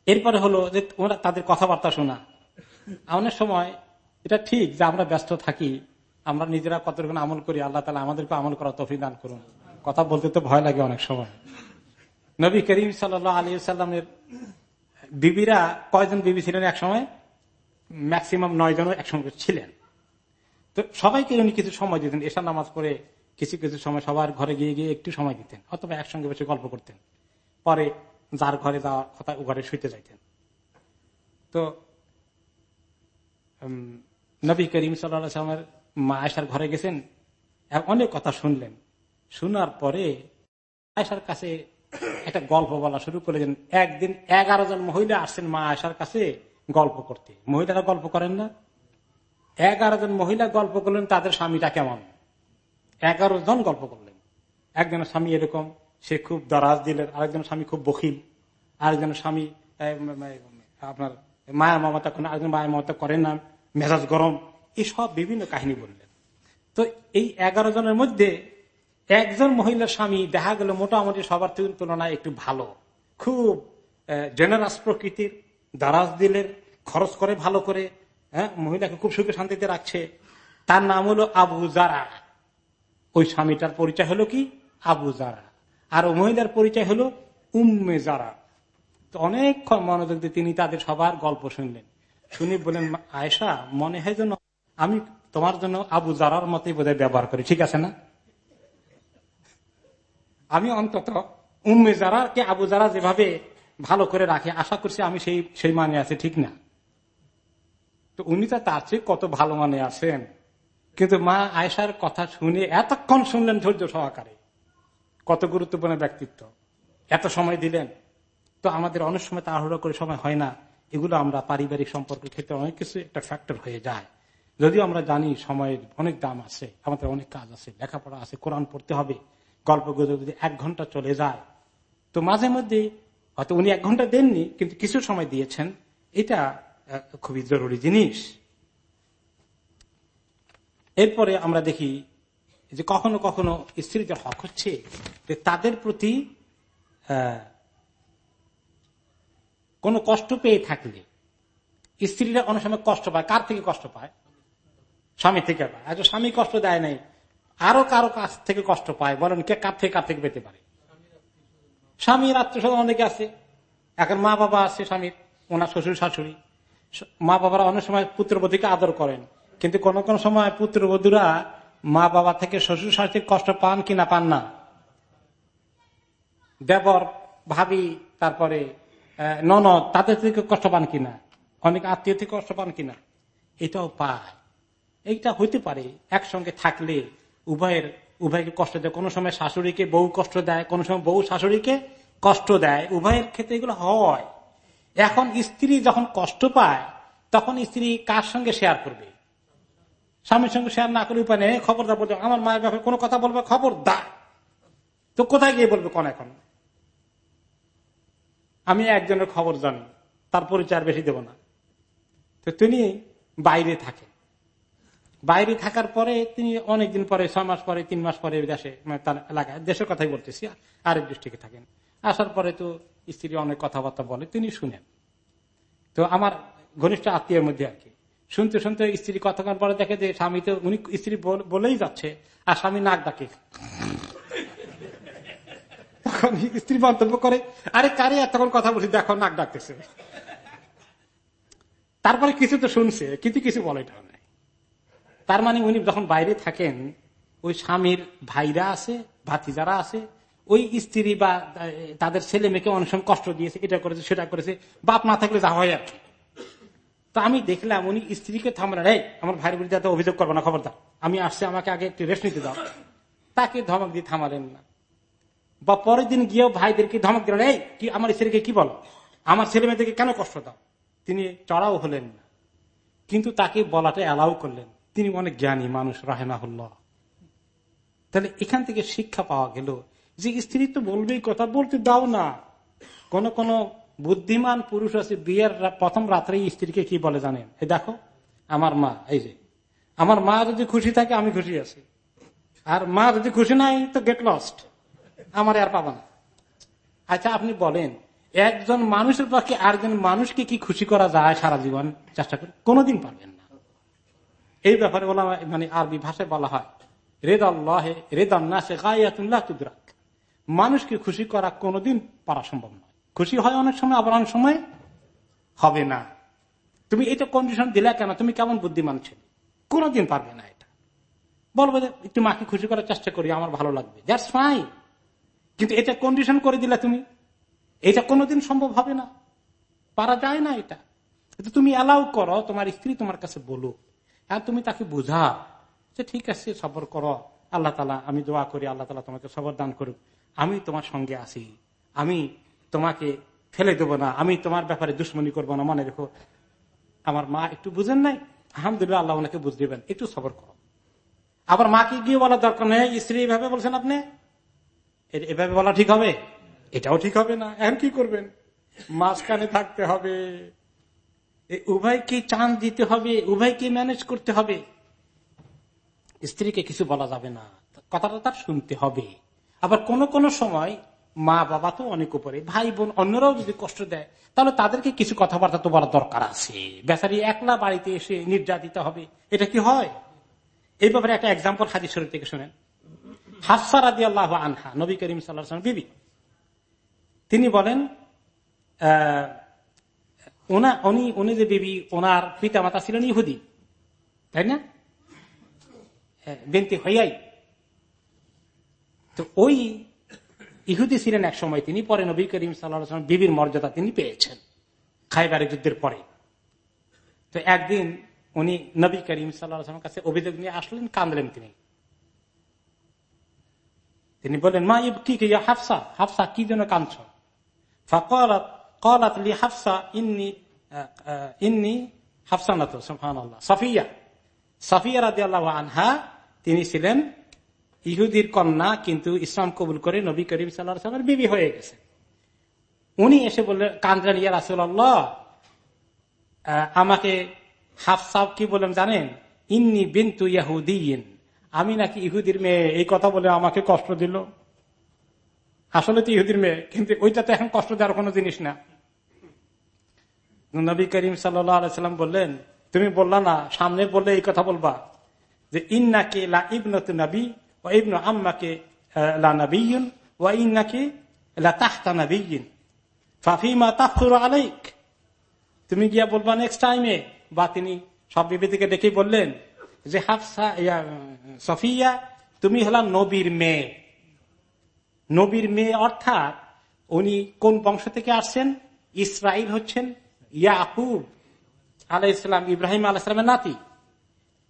এরপরে হলো যে ওরা তাদের কথাবার্তা শোনা। অনেক সময় এটা ঠিক যে আমরা ব্যস্ত থাকি আমরা নিজেরা কতক্ষণ আমল করি আল্লাহ তালা আমাদেরকে আমল করা তফি দান করুন। কথা বলতে তো ভয় লাগে অনেক সময়। নবী করিম সাল আলী সাল্লামের বিবিরা কয়জন বিবি ছিলেন এক সময়? ম্যাক্সিমাম নয় জন একসঙ্গে ছিলেন। তো সবাইকে উনি কিছু সময় দিতেন এসা নামাজ পড়ে কিছু কিছু সময় সবার ঘরে গিয়ে গিয়ে একটু সময় দিতেন, অথবা একসঙ্গে বসে গল্প করতেন। পরে যার ঘরে যাওয়ার কথা ও ঘরে শুইতে যাইতেন। তো নবী করিম সাল্লামের মা আয়সার ঘরে গেছেন অনেক কথা শুনলেন। শোনার পরে আয়সার কাছে একটা গল্প বলা শুরু করলেন, একদিন এগারো জন মহিলা আসছেন মা আয়সার কাছে গল্প করতে। মহিলারা গল্প করেন না। এগারো জন মহিলা গল্প করলেন, তাদের স্বামীটা কেমন? এগারো জন গল্প করলেন। একজনের স্বামী এরকম, সে খুব দরাজ দিলেন আরেকজন স্বামী খুব বখিল। আরেকজনের স্বামী আপনার মায়া মমতা করেন আরেকজন মায়া মমতা করেন না, মেজাজ গরম। এসব বিভিন্ন কাহিনী বললেন। তো এই এগারো জনের মধ্যে একজন মহিলার স্বামী, দেখা গেল মোটামুটি সবার তুল- তুলনায় একটু ভালো, খুব জেনারাস প্রকৃতির। দারাজ দিলের খরচ করে ভালো করে হ্যাঁ মহিলাকে খুব সুখে শান্তিতে রাখছে। তার নাম হলো আবু জারা ওই স্বামীটার পরিচয় হলো কি? আবু জারা আর মহিলার পরিচয় হলো উম্মে জারা তো অনেকক্ষণ মনোযোগ দিয়ে তিনি তাদের সবার গল্প শুনলেন। শুনি বলেন আয়সা মনে হয় যেন আমি তোমার জন্য আবু জারার মতোই বোধহয় ব্যবহার করি। ঠিক আছে না? আমি অন্তত উম্মে জারাকে আবু জারা যেভাবে ভালো করে রাখে, আশা করছি আমি সেই সেই মানে আছে, ঠিক না? তো উনি তো তার চেয়ে কত ভালো মানে আছেন। কিন্তু মা আয়সার কথা শুনে এতক্ষণ শুনলেন ধৈর্য সহকারে। কত গুরুত্বপূর্ণ ব্যক্তিত্ব। এত সময় দিলেন। তো আমাদের অনেক সময় তাড়াহুড়ো করে সময় হয় না। এগুলো আমরা পারিবারিক সম্পর্কের ক্ষেত্রে অনেক কিছু একটা ফ্যাক্টর হয়ে যায়। যদিও আমরা জানি সময়ের অনেক দাম আছে, আমাদের অনেক কাজ আছে, লেখাপড়া আছে, কোরআন পড়তে হবে, গল্প গল্পগুলো যদি এক ঘণ্টা চলে যায়। তো মাঝে মধ্যে হয়তো উনি এক ঘণ্টা দেননি, কিন্তু কিছু সময় দিয়েছেন। এটা খুবই জরুরি জিনিস। এরপরে আমরা দেখি যে কখনো কখনো স্ত্রীদের হক হচ্ছে, যে তাদের প্রতি কোনো কষ্ট পেয়ে থাকলে স্ত্রীরা অনেক সময় কষ্ট পায়। কার থেকে কষ্ট পায়? স্বামী থেকে পায়। আচ্ছা স্বামী কষ্ট দেয় নাই, আরও কারও কাছ থেকে কষ্ট পায়। বলেন কে কার থেকে কার থেকে পেতে পারে? স্বামীর আত্মীয় অনেকে আছে। এখন মা বাবা আছে স্বামীর ওনার শ্বশুর, শাশুড়ি। মা বাবারা অনেক সময় পুত্রবধূকে আদর করেন। কিন্তু কোন কোন সময় পুত্রবধূরা মা বাবা থেকে শ্বশুর শাশুড়ির কষ্ট পান কিনা পান না। দেবর, ভাবি, তারপরে ননদ, তাদের থেকে কষ্ট পান কিনা অনেক আত্মীয় থেকে কষ্ট পান কিনা এটাও পায়। এইটা হইতে পারে, একসঙ্গে থাকলে উভয়ের উভয়কে কষ্ট দেয়। কোনো সময় শাশুড়িকে বউ কষ্ট দেয়, কোনো সময় বউ শাশুড়িকে কষ্ট দেয়। উভয়ের ক্ষেত্রে এগুলো হয়। এখন স্ত্রী যখন কষ্ট পায়, তখন স্ত্রী কার সঙ্গে শেয়ার করবে? স্বামীর সঙ্গে শেয়ার না করে উপায় নেই। খবরদার বলতে আমার মায়ের ব্যাপারে কোনো কথা বলবে? খবর দা তো কোথায় গিয়ে বলবে কোন এখন? আমি একজনের খবর জানি, তার পরিচয় বেশি দেব না। তো তিনি বাইরে থাকেন। বাইরে থাকার পরে তিনি অনেকদিন পরে, ছয় মাস পরে, তিন মাস পরে দেশে মানে তার এলাকায়, দেশের কথাই বলতেছি, আরেক ডিস্ট্রিক্টে থাকেন। আসার পরে তো স্ত্রী অনেক কথাবার্তা বলে, তিনি শুনেন। তো আমার ঘনিষ্ঠ আত্মীয়ের মধ্যে আর কি। শুনতে শুনতে স্ত্রী কতক্ষণ পরে দেখে যে স্বামী তো, উনি স্ত্রী বলেই যাচ্ছে, আর স্বামী নাক ডাকে। তখন স্ত্রী মন্তব্য করে, আরে কারে এতক্ষণ কথা বলছি দেখো, নাক ডাকতেছে। তারপরে কিছু তো শুনছে, কিন্তু কিছু বলে নাই। তার মানে উনি যখন বাইরে থাকেন, ওই স্বামীর ভাইরা আছে, ভাতিজারা আছে, ওই স্ত্রী বা তাদের ছেলে মেয়েকে অনেক সময় কষ্ট দিয়েছে, এটা করেছে, সেটা করেছে, বাপ না থাকলে যা হয় আর তো আমি দেখলাম উনি স্ত্রীকে থামলেন এই, আমার ভাইয়ের বিরুদ্ধে এত অভিযোগ করব না, খবরদার, আমি আসছে, আমাকে আগে একটু রেস্ট নিতে দাও। তাকে ধমক দিয়ে থামালেন না। বা পরের দিন গিয়েও ভাইদেরকে ধমক দিলেন, এই, কি, আমার স্ত্রীকে কি বলো? আমার ছেলে মেয়েদেরকে কেন কষ্ট দাও? তিনি চড়াও হলেন না। কিন্তু তাকে বলাটা অ্যালাউ করলেন। তিনি অনেক জ্ঞানী মানুষ, রাহেমাহুল্লাহ। তাহলে এখান থেকে শিক্ষা পাওয়া গেল যে স্ত্রী তো বলবেই কথা, বলতে দাও না। কোন কোন বুদ্ধিমান পুরুষ আছে, বিয়ের প্রথম রাত্রে স্ত্রীকে কি বলে জানেন? এই দেখো, আমার মা, এই যে, আমার মা যদি খুশি থাকে, আমি খুশি আছি। আর মা যদি খুশি নাই, তো গেট লস্ট আমার আর পাবা না। আচ্ছা আপনি বলেন, একজন মানুষের পক্ষে আরেকজন মানুষকে কি খুশি করা যায় সারা জীবন? চেষ্টা করে। কোনোদিন পারবেন না। এই ব্যাপারে বলা মানে আরবি ভাষায় বলা হয় রেদ আল্লাহ রেদ আল্লাহ তুদরাক। মানুষকে খুশি করা কোনোদিন পারা সম্ভব নয়। খুশি হয় অনেক সময়, আবার অনেক সময় হবে না। তুমি এটা কন্ডিশন দিলে কেন? তুমি কেমন বুদ্ধিমান ছিল? কোনোদিন পারবে না এটা। বলবে একটু মাকে খুশি করার চেষ্টা করি, আমার ভালো লাগবে। দ্যাটস ফাইন কিন্তু এটা কন্ডিশন করে দিলে তুমি, এটা কোনোদিন সম্ভব হবে না। পারা যায় না এটা। তুমি অ্যালাউ করো, তোমার স্ত্রী তোমার কাছে বলো আর তুমি তাকে বুঝা যে ঠিক আছে, সবর করো। আল্লাহ তালা, আমি দোয়া করি, আল্লাহ তালা তোমাকে সবর দান করুক। আমি তোমার সঙ্গে আছি। আমি তোমাকে ফেলে দেবো না। আমি তোমার ব্যাপারে দুশ্মনী করব না। মনে রেখো। আমার মা একটু বুঝেন নাই? আলহামদুলিল্লাহ, আল্লাহ ওনাকে বুঝ দেবেন। একটু সবর করো। আবার মাকে গিয়ে বলার দরকার নেই। স্ত্রী এভাবে বলছেন আপনি? এভাবে বলা ঠিক হবে? এটাও ঠিক হবে না। এখন কি করবেন? মাঝখানে থাকতে হবে। উভয়কে চান দিতে হবে উভয়কে ম্যানেজ করতে হবে। স্ত্রীকে কিছু বলা যাবে না, কথাটা তার শুনতে হবে। আবার কোন কোন সময় মা বাবা তো অনেক উপরে, ভাই বোন অন্যরাও যদি কষ্ট দেয়, তাহলে তাদেরকে কিছু কথাবার্তা তো বলার দরকার আছে। বেচারি একলা বাড়িতে এসে নির্যাতিত হবে, এটা কি হয়? এই ব্যাপারে একটা এক্সাম্পল হাজি শরীর থেকে শোনেন। হাসার আদি আল্লাহ আনহা, নবী করিম সাল্লাহ বিবি। তিনি বলেন উনি উনি যে বিবি, ওনার পিতা মাতা ছিলেন ইহুদি। তাই না? বেন্তি হইয়াই। তো ওই ইহুদি ছিলেন এক সময় তিনি, পরে নবী করিম সাল্লাম বিবির মর্যাদা তিনি পেয়েছেন, খাইবারের যুদ্ধের পরে। তো একদিন উনি নবী করিম সাল্লামের কাছে অভিযোগ নিয়ে আসলেন কান্দলেন তিনি। তিনি বললেন, মা ইব কি হাফসা হাফসা, কি জন্য কাঁদছ? কলাত লি হাফসা ইন্নি ইন্নি হাফসা না তো সফিয়া সফিয়া রাজি আল্লাহ আনহা তিনি ছিলেন ইহুদির কন্যা, কিন্তু ইসলাম কবুল করে নবী করিম সাল্লামের বিবি হয়ে গেছে। উনি এসে বললেন কান্দ্রান ইয়া রাসুল্লাহ আমাকে হাফসাব কি বললেন জানেন? ইন্নি বিন্তু ইয়াহুদিন আমি নাকি ইহুদির মেয়ে। এই কথা বলে আমাকে কষ্ট দিল। আসলে তো ইহুদির মেয়ে, কিন্তু ওইটা তো এখন কষ্ট দেওয়ার কোনো জিনিস না। নবী করিম সাল্লাম বললেন, তুমি বললা না, সামনে বললে এই কথা বলবা যে, ইন্নাকে লা ও লা ফাফিমা তুমি গিয়া বলবা নেক্সট টাইমে বা তিনি সব বিবেদিকে ডেকে বললেন যে, হাফসা সফিয়া, তুমি হলাম নবীর মেয়ে। নবীর মেয়ে অর্থাৎ উনি কোন বংশ থেকে আসছেন? ইসরায়েল হচ্ছেন। ইয়াকুব আলাহ ইসলাম ইব্রাহিম আলাহ ইসলামের নাতি।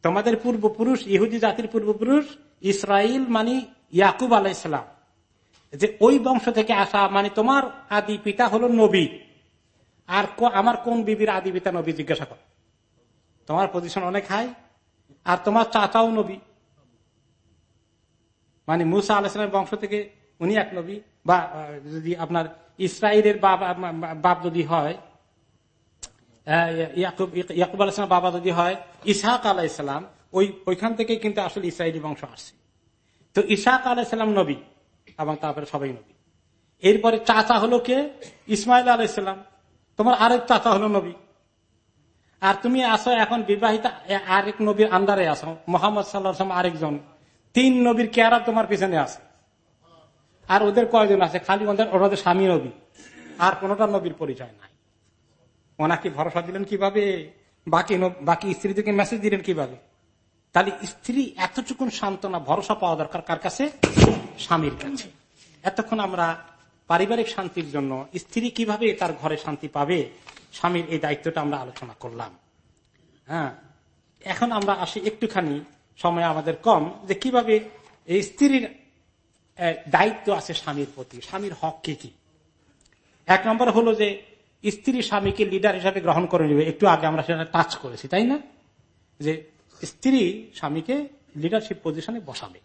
তোমাদের পূর্বপুরুষ, ইহুদি জাতির পূর্বপুরুষ ইসরায়েল মানে ইয়াকুব আলাহ ইসলাম যে ওই বংশ থেকে আসা মানে তোমার আদি পিতা হলো নবী। আর আমার কোন বিবির আদি পিতা নবী জিজ্ঞাসা কর। তোমার পজিশন অনেক হাই আর তোমার চাচাও নবী। মানে মুসা আলাহিসের বংশ থেকে উনি এক নবী, বা যদি আপনার ইসরায়েলের বাপ যদি হয় ইয়াকুব আলাইসলাম বাবা যদি হয়, ইসাহাক আলাহ ইসলাম ওই, ওইখান থেকে কিন্তু আসলে ইসরায়েলি বংশ আসছে। তো ইসাক আলাইসাল্লাম নবী, এবং তারপরে সবাই নবী। এরপরে চাচা হলো কে? ইসমাইল আলাইসাল্লাম তোমার আরেক চাচা হলো নবী। আর তুমি আসো এখন বিবাহিত আরেক নবীর আন্ডারে আসো, মোহাম্মদ সাল্লাহ আরেকজন। তিন নবীর কেয়ারা তোমার পিছনে আছে। আর ওদের কয়জন আছে? খালি ওদের ওদের স্বামী নবী। আর কোনটা নবীর পরিচয় নাই। ওনাকে ভরসা দিলেন কীভাবে? বাকি বাকি স্ত্রীদেরকে মেসেজ দিলেন কীভাবে? তাহলে স্ত্রী এতটুকুন সান্ত্বনা, ভরসা পাওয়া দরকার কার কাছে? স্বামীর কাছে। এতক্ষণ আমরা পারিবারিক শান্তির জন্য স্ত্রী কীভাবে তার ঘরে শান্তি পাবে, স্বামীর এই দায়িত্বটা আমরা আলোচনা করলাম। হ্যাঁ? এখন আমরা আসি একটুখানি সময় আমাদের কম, যে কীভাবে এই স্ত্রীর দায়িত্ব আছে স্বামীর প্রতি। স্বামীর হক কি কি? এক নম্বর হলো যে স্ত্রী স্বামীকে লিডার হিসাবে গ্রহণ করে নেবে। একটু আগে আমরা সেটা টাচ করেছি, তাই না? যে স্ত্রী স্বামীকে লিডারশিপ পজিশনে বসাবে।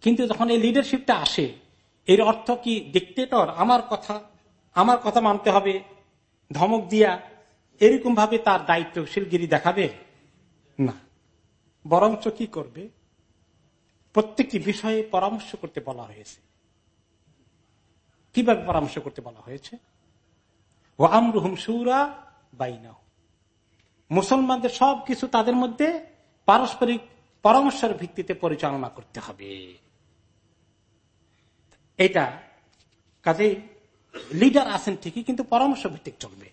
কিন্তু যখন এই লিডারশিপটা আসে, এর অর্থ কি? ডিক্টেটর আমার কথা আমার কথা মানতে হবে, ধমক দিয়া এরকম ভাবে তার দায়িত্বশীলগিরি দেখাবে? না। বরঞ্চ কি করবে? প্রত্যেকটি বিষয়ে পরামর্শ করতে বলা হয়েছে। কীভাবে পরামর্শ করতে বলা হয়েছে? ও আমরুহুম সুরা বাইনাহ। মুসলমানদের সবকিছু তাদের মধ্যে পারস্পরিক পরামর্শের ভিত্তিতে পরিচালনা করতে হবে। এটা কাজে লিডার আছেন ঠিকই, কিন্তু পরামর্শ ভিত্তিক চলবে।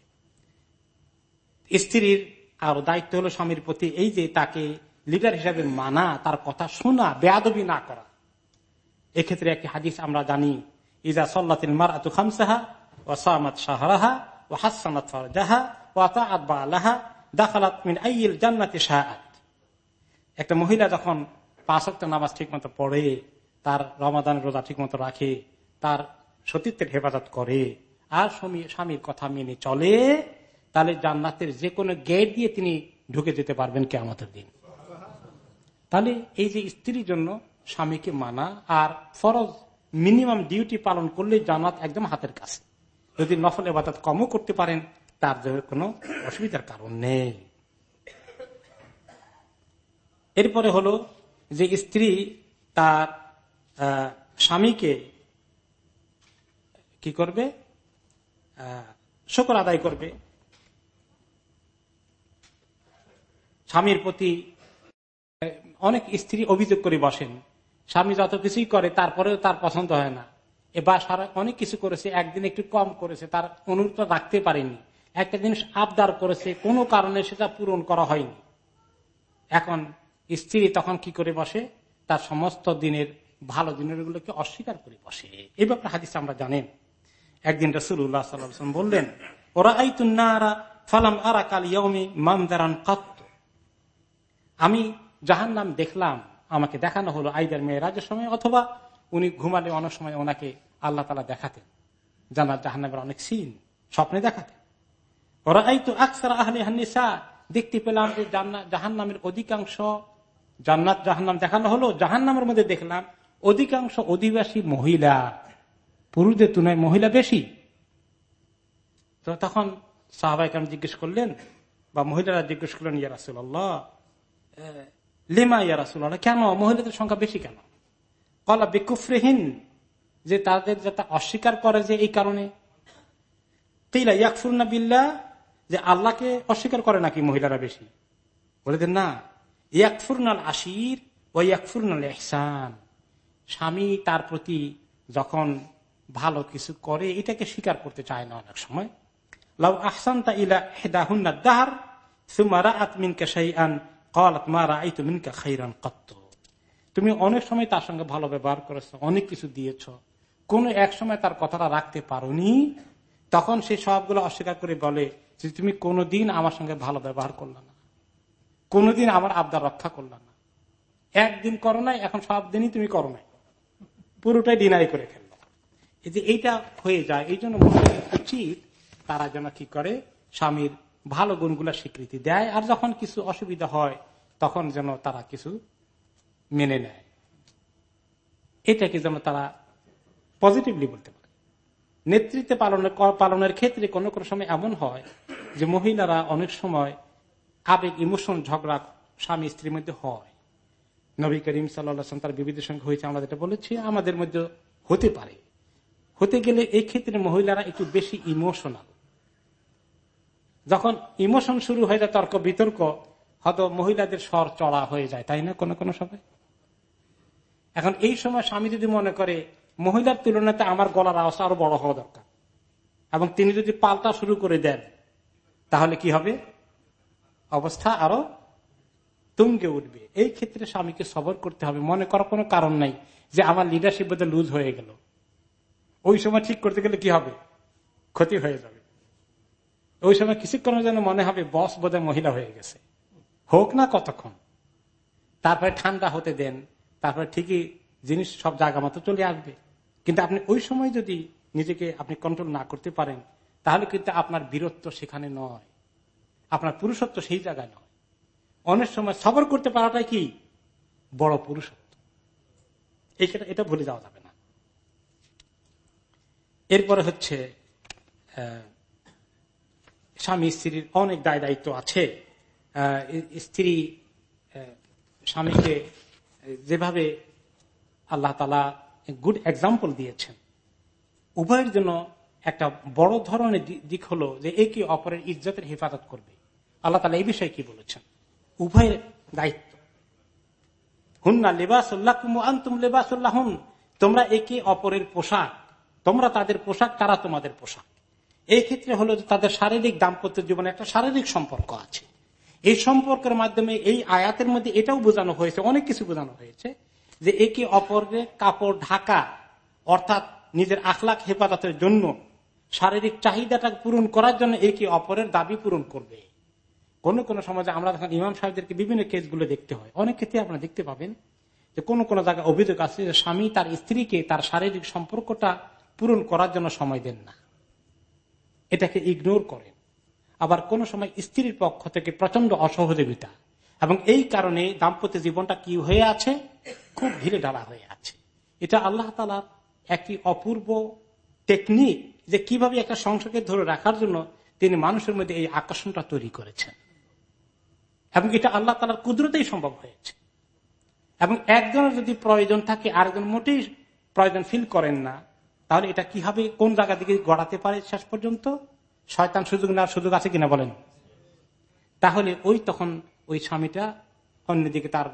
স্ত্রীর আর দায়িত্ব হলো স্বামীর প্রতি, এই যে তাকে লিডার হিসাবে মানা, তার কথা শোনা, বেয়াদবি না করা। এক্ষেত্রে একটি হাদিস আমরা জানি, ইজা সল্লাতিল মার আতু খামসাহা ও সামাত ও আতা বা আল্লাহা দাখালাত মিন আইল জান্নাতি শাহাত একটা মহিলা যখন পাঁচক্ত নামাজ ঠিক মতো পড়ে, তার রমাদান রোজা ঠিক মতো রাখে, তার সতীত্বের হেফাজত করে, আর স্বামীর কথা মেনে চলে, তাহলে জান্নাতের যে কোনো গেট দিয়ে তিনি ঢুকে যেতে পারবেন কে আমাদের দিন। তাহলে এই যে স্ত্রীর জন্য স্বামীকে মানা আর ফরজ মিনিমাম ডিউটি পালন করলে জান্নাত একদম হাতের কাছে। যদি নফল এবাদত কমও করতে পারেন, তার কোনো অসুবিধার কারণ নেই। এরপরে হলো যে স্ত্রী তার স্বামীকে কি করবে? শকর আদায় করবে। স্বামীর প্রতি অনেক স্ত্রী অভিযোগ করে বসেন, স্বামী যত কিছুই করে, তারপরেও তার পছন্দ হয় না। এবার সারা অনেক কিছু করেছে, একদিন একটু কম করেছে, তার অনুরোধ রাখতে পারেনি। একটা জিনিস আবদার করেছে, কোনো কারণে সেটা পূরণ করা হয়নি। এখন স্ত্রী তখন কি করে বসে? তার সমস্ত দিনের, ভালো দিনের গুলোকে অস্বীকার করে বসে। এই ব্যাপারে হাদিস আমরা জানেন। একদিন রসুল্লাহ সাল্লাম বললেন ওরা আইতুন্নারা ফালাম আরা কাল ইয়মি মামদারান কাত্ত আমি জাহান নাম দেখলাম, আমাকে দেখানো হলো আইদার মেয়েরাজের সময়, অথবা উনি ঘুমালে অনেক সময় ওনাকে আল্লাহ তালা দেখাতেন। জানার জাহান্নামের অনেক সিন স্বপ্নে দেখাতেন। ওরা এই তো আকসার আহলে হান্নিসা, দেখতে পেলাম যে জাহান নামের অধিকাংশ, জান্নাত জাহান্নাম দেখানো হলো জাহান নামের মধ্যে দেখলাম অধিকাংশ অধিবাসী মহিলা। পুরুষদের তুলনায় মহিলা বেশি। তো তখন সাহবাইকাম জিজ্ঞেস করলেন, বা মহিলারা জিজ্ঞেস করলেন, ইয়া রাসুল্লাহ লেমা ইয়া রাসুল্লাহ কেন? মহিলাদের সংখ্যা বেশি কেন? কলা বেকুফরেহীন যে তাদের যাতে অস্বীকার করে যে এই কারণে। তেইলা ইয়াকফুরনা বিল্লা যে আল্লাহকে অস্বীকার করে নাকি মহিলারা বেশি। বলে দেন, না। ইয়াকফুরনাল আশির ও ইয়াকফুরনাল এহসান স্বামী তার প্রতি যখন ভালো কিছু করে, এটাকে স্বীকার করতে চায় না অনেক সময়। লাউ আহসান তা ইলা হেদাহুন্না দাহার সুমারা আতমিনকে সেই আন কলাত মারা এই তুমিনকা খাইরান কত্ত। তুমি অনেক সময় তার সঙ্গে ভালো ব্যবহার করেছ, অনেক কিছু দিয়েছ। কোন এক সময় তার কথাটা রাখতে পারোনি। তখন সে সবগুলো অস্বীকার করে বলে যে তুমি কোনোদিন আমার সঙ্গে ভালো ব্যবহার করল না। কোনোদিন আমার আবদার রক্ষা করল না। একদিন করো নাই, এখন সব দিনই তুমি করো নাই। পুরোটাই ডিনাই করে ফেলল। এই যে এইটা হয়ে যায়, এই জন্য উচিত তারা যেন কি করে, স্বামীর ভালো গুণগুলা স্বীকৃতি দেয়, আর যখন কিছু অসুবিধা হয়, তখন যেন তারা কিছু মেনে নেয়। এটাকে যেন তারা পজিটিভলি বলতে পারে। নেতৃত্ব পালনের পালনের ক্ষেত্রে কোনো কোনো সময় এমন হয় যে মহিলারা অনেক সময় আবেগ ইমোশন ঝগড়া স্বামী স্ত্রীর মধ্যে হয়। নবী করিম সাল্লাম তার বিবিধের সঙ্গে হয়েছে, আমরা যেটা বলেছি, আমাদের মধ্যে হতে পারে। হতে গেলে এই ক্ষেত্রে মহিলারা একটু বেশি ইমোশনাল যখন ইমোশন শুরু হয়ে যায় তর্ক বিতর্ক, হয়তো মহিলাদের স্বর চড়া হয়ে যায়, তাই না কোনো কোনো সময়? এখন এই সময় স্বামী যদি মনে করে মহিলার তুলনাতে আমার গলার আওয়াজ আরও বড় হওয়া দরকার। এবং তিনি যদি পাল্টা শুরু করে দেন, তাহলে কি হবে? অবস্থা আরও তুঙ্গে উঠবে। এই ক্ষেত্রে স্বামীকে সবর করতে হবে। মনে করার কোনো কারণ নাই যে আমার লিডারশিপ বোধ লুজ হয়ে গেল। ওই সময় ঠিক করতে গেলে কি হবে? ক্ষতি হয়ে যাবে। ওই সময় কিছুক্ষণের জন্য মনে হবে, বস বোধ মহিলা হয়ে গেছে। হোক না কতক্ষণ, তারপরে ঠান্ডা হতে দেন। তারপরে ঠিকই জিনিস সব জায়গা মতো চলে আসবে। কিন্তু আপনি ওই সময় যদি নিজেকে আপনি কন্ট্রোল না করতে পারেন, তাহলে কিন্তু আপনার বীরত্ব সেখানে নয়। আপনার পুরুষত্ব সেই জায়গায় নয়। অনেক সময় সবর করতে পারাটাই কি? বড় পুরুষত্ব। এটা এটা ভুলে যাওয়া যাবে না। এরপরে হচ্ছে স্বামী স্ত্রীর অনেক দায় দায়িত্ব আছে। স্ত্রী স্বামীকে যেভাবে আল্লাহ তালা গুড এক্সাম্পল দিয়েছেন। উভয়ের জন্য একটা বড় ধরনের দিক হলো যে একে অপরের ইজ্জতের হেফাজত করবে। আল্লাহ তালা এই বিষয়ে কি বলেছেন? উভয়ের দায়িত্ব। হুন্না লেবাসুল্লাহ আন্তুম লেবাসুল্লাহ তোমরা একে অপরের পোশাক। তোমরা তাদের পোশাক, তারা তোমাদের পোশাক। এই ক্ষেত্রে হলো তাদের শারীরিক দাম্পত্য জীবনে একটা শারীরিক সম্পর্ক আছে। এই সম্পর্কের মাধ্যমে এই আয়াতের মধ্যে এটাও বোঝানো হয়েছে, অনেক কিছু বোঝানো হয়েছে, যে একে অপরের কাপড় ঢাকা, অর্থাৎ নিজের আখলাখ হেফাজতের জন্য শারীরিক চাহিদাটা পূরণ করার জন্য একে অপরের দাবি পূরণ করবে। কোন কোন সমাজে আমরা দেখেন ইমাম সাহেবদেরকে বিভিন্ন কেসগুলো দেখতে হয়। অনেক ক্ষেত্রে আপনারা দেখতে পাবেন যে কোন কোন জায়গায় অভিযোগ আছে যে স্বামী তার স্ত্রীকে তার শারীরিক সম্পর্কটা পূরণ করার জন্য সময় দেন না। এটাকে ইগনোর করেন। আবার কোন সময় স্ত্রীর পক্ষ থেকে প্রচণ্ড অসহযোগিতা। এবং এই কারণে দাম্পত্য জীবনটা কি হয়ে আছে? খুব ধীরে ঢালা হয়ে আছে। এটা আল্লাহ তালার একটি অপূর্ব টেকনিক যে কীভাবে একটা সংসারকে ধরে রাখার জন্য তিনি মানুষের মধ্যে এই আকর্ষণটা তৈরি করেছেন। এবং এটা আল্লাহ তালার কুদরতেই সম্ভব হয়েছে। এবং একজনের যদি প্রয়োজন থাকে, আরেকজন মোটেই প্রয়োজন ফিল করেন না, তাহলে এটা কীভাবে, কোন জায়গা দিকে গড়াতে পারে শেষ পর্যন্ত? শয়তান সুযোগ নেওয়ার সুযোগ আছে কিনা বলেন? তাহলে ওই তখন ওই স্বামীটা অন্যদিকে তার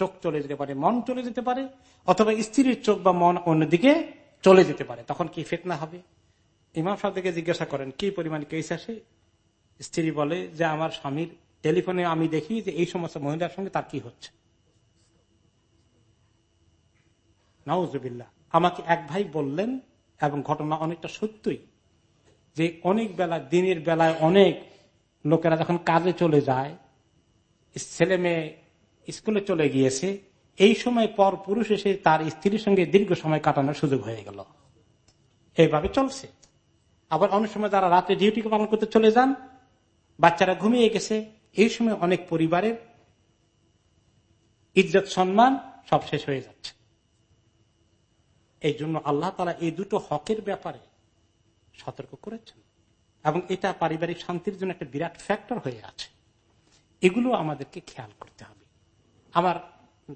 চোখ চলে যেতে পারে, মন চলে যেতে পারে, অথবা স্ত্রীর চোখ বা মন অন্যদিকে চলে যেতে পারে। তখন কি ফেতনা হবে? ইমাম সাহেবকে জিজ্ঞাসা করেন, কি পরিমাণ কেস আসে স্ত্রী বলে, যে আমার স্বামীর টেলিফোনে আমি দেখি যে এই সমস্ত মহিলার সঙ্গে তার কি হচ্ছে? নওয়াজবিল্লা আমাকে এক ভাই বললেন, এবং ঘটনা অনেকটা সত্যই। যে অনেক বেলা, দিনের বেলায় অনেক লোকেরা যখন কাজে চলে যায়, ছেলে মেয়ে স্কুলে চলে গিয়েছে, এই সময় পর পুরুষ এসে তার স্ত্রীর সঙ্গে দীর্ঘ সময় কাটানোর সুযোগ হয়ে গেল। এইভাবে চলছে। আবার অনেক সময় যারা রাতে ডিউটি পালন করতে চলে যান, বাচ্চারা ঘুমিয়ে গেছে, এই সময় অনেক পরিবারের ইজ্জত, সম্মান সব শেষ হয়ে যাচ্ছে। এই জন্য আল্লাহ তালা এই দুটো হকের ব্যাপারে সতর্ক করেছেন। এবং এটা পারিবারিক শান্তির জন্য একটা বিরাট ফ্যাক্টর হয়ে আছে। এগুলো আমাদেরকে খেয়াল করতে হবে। আমার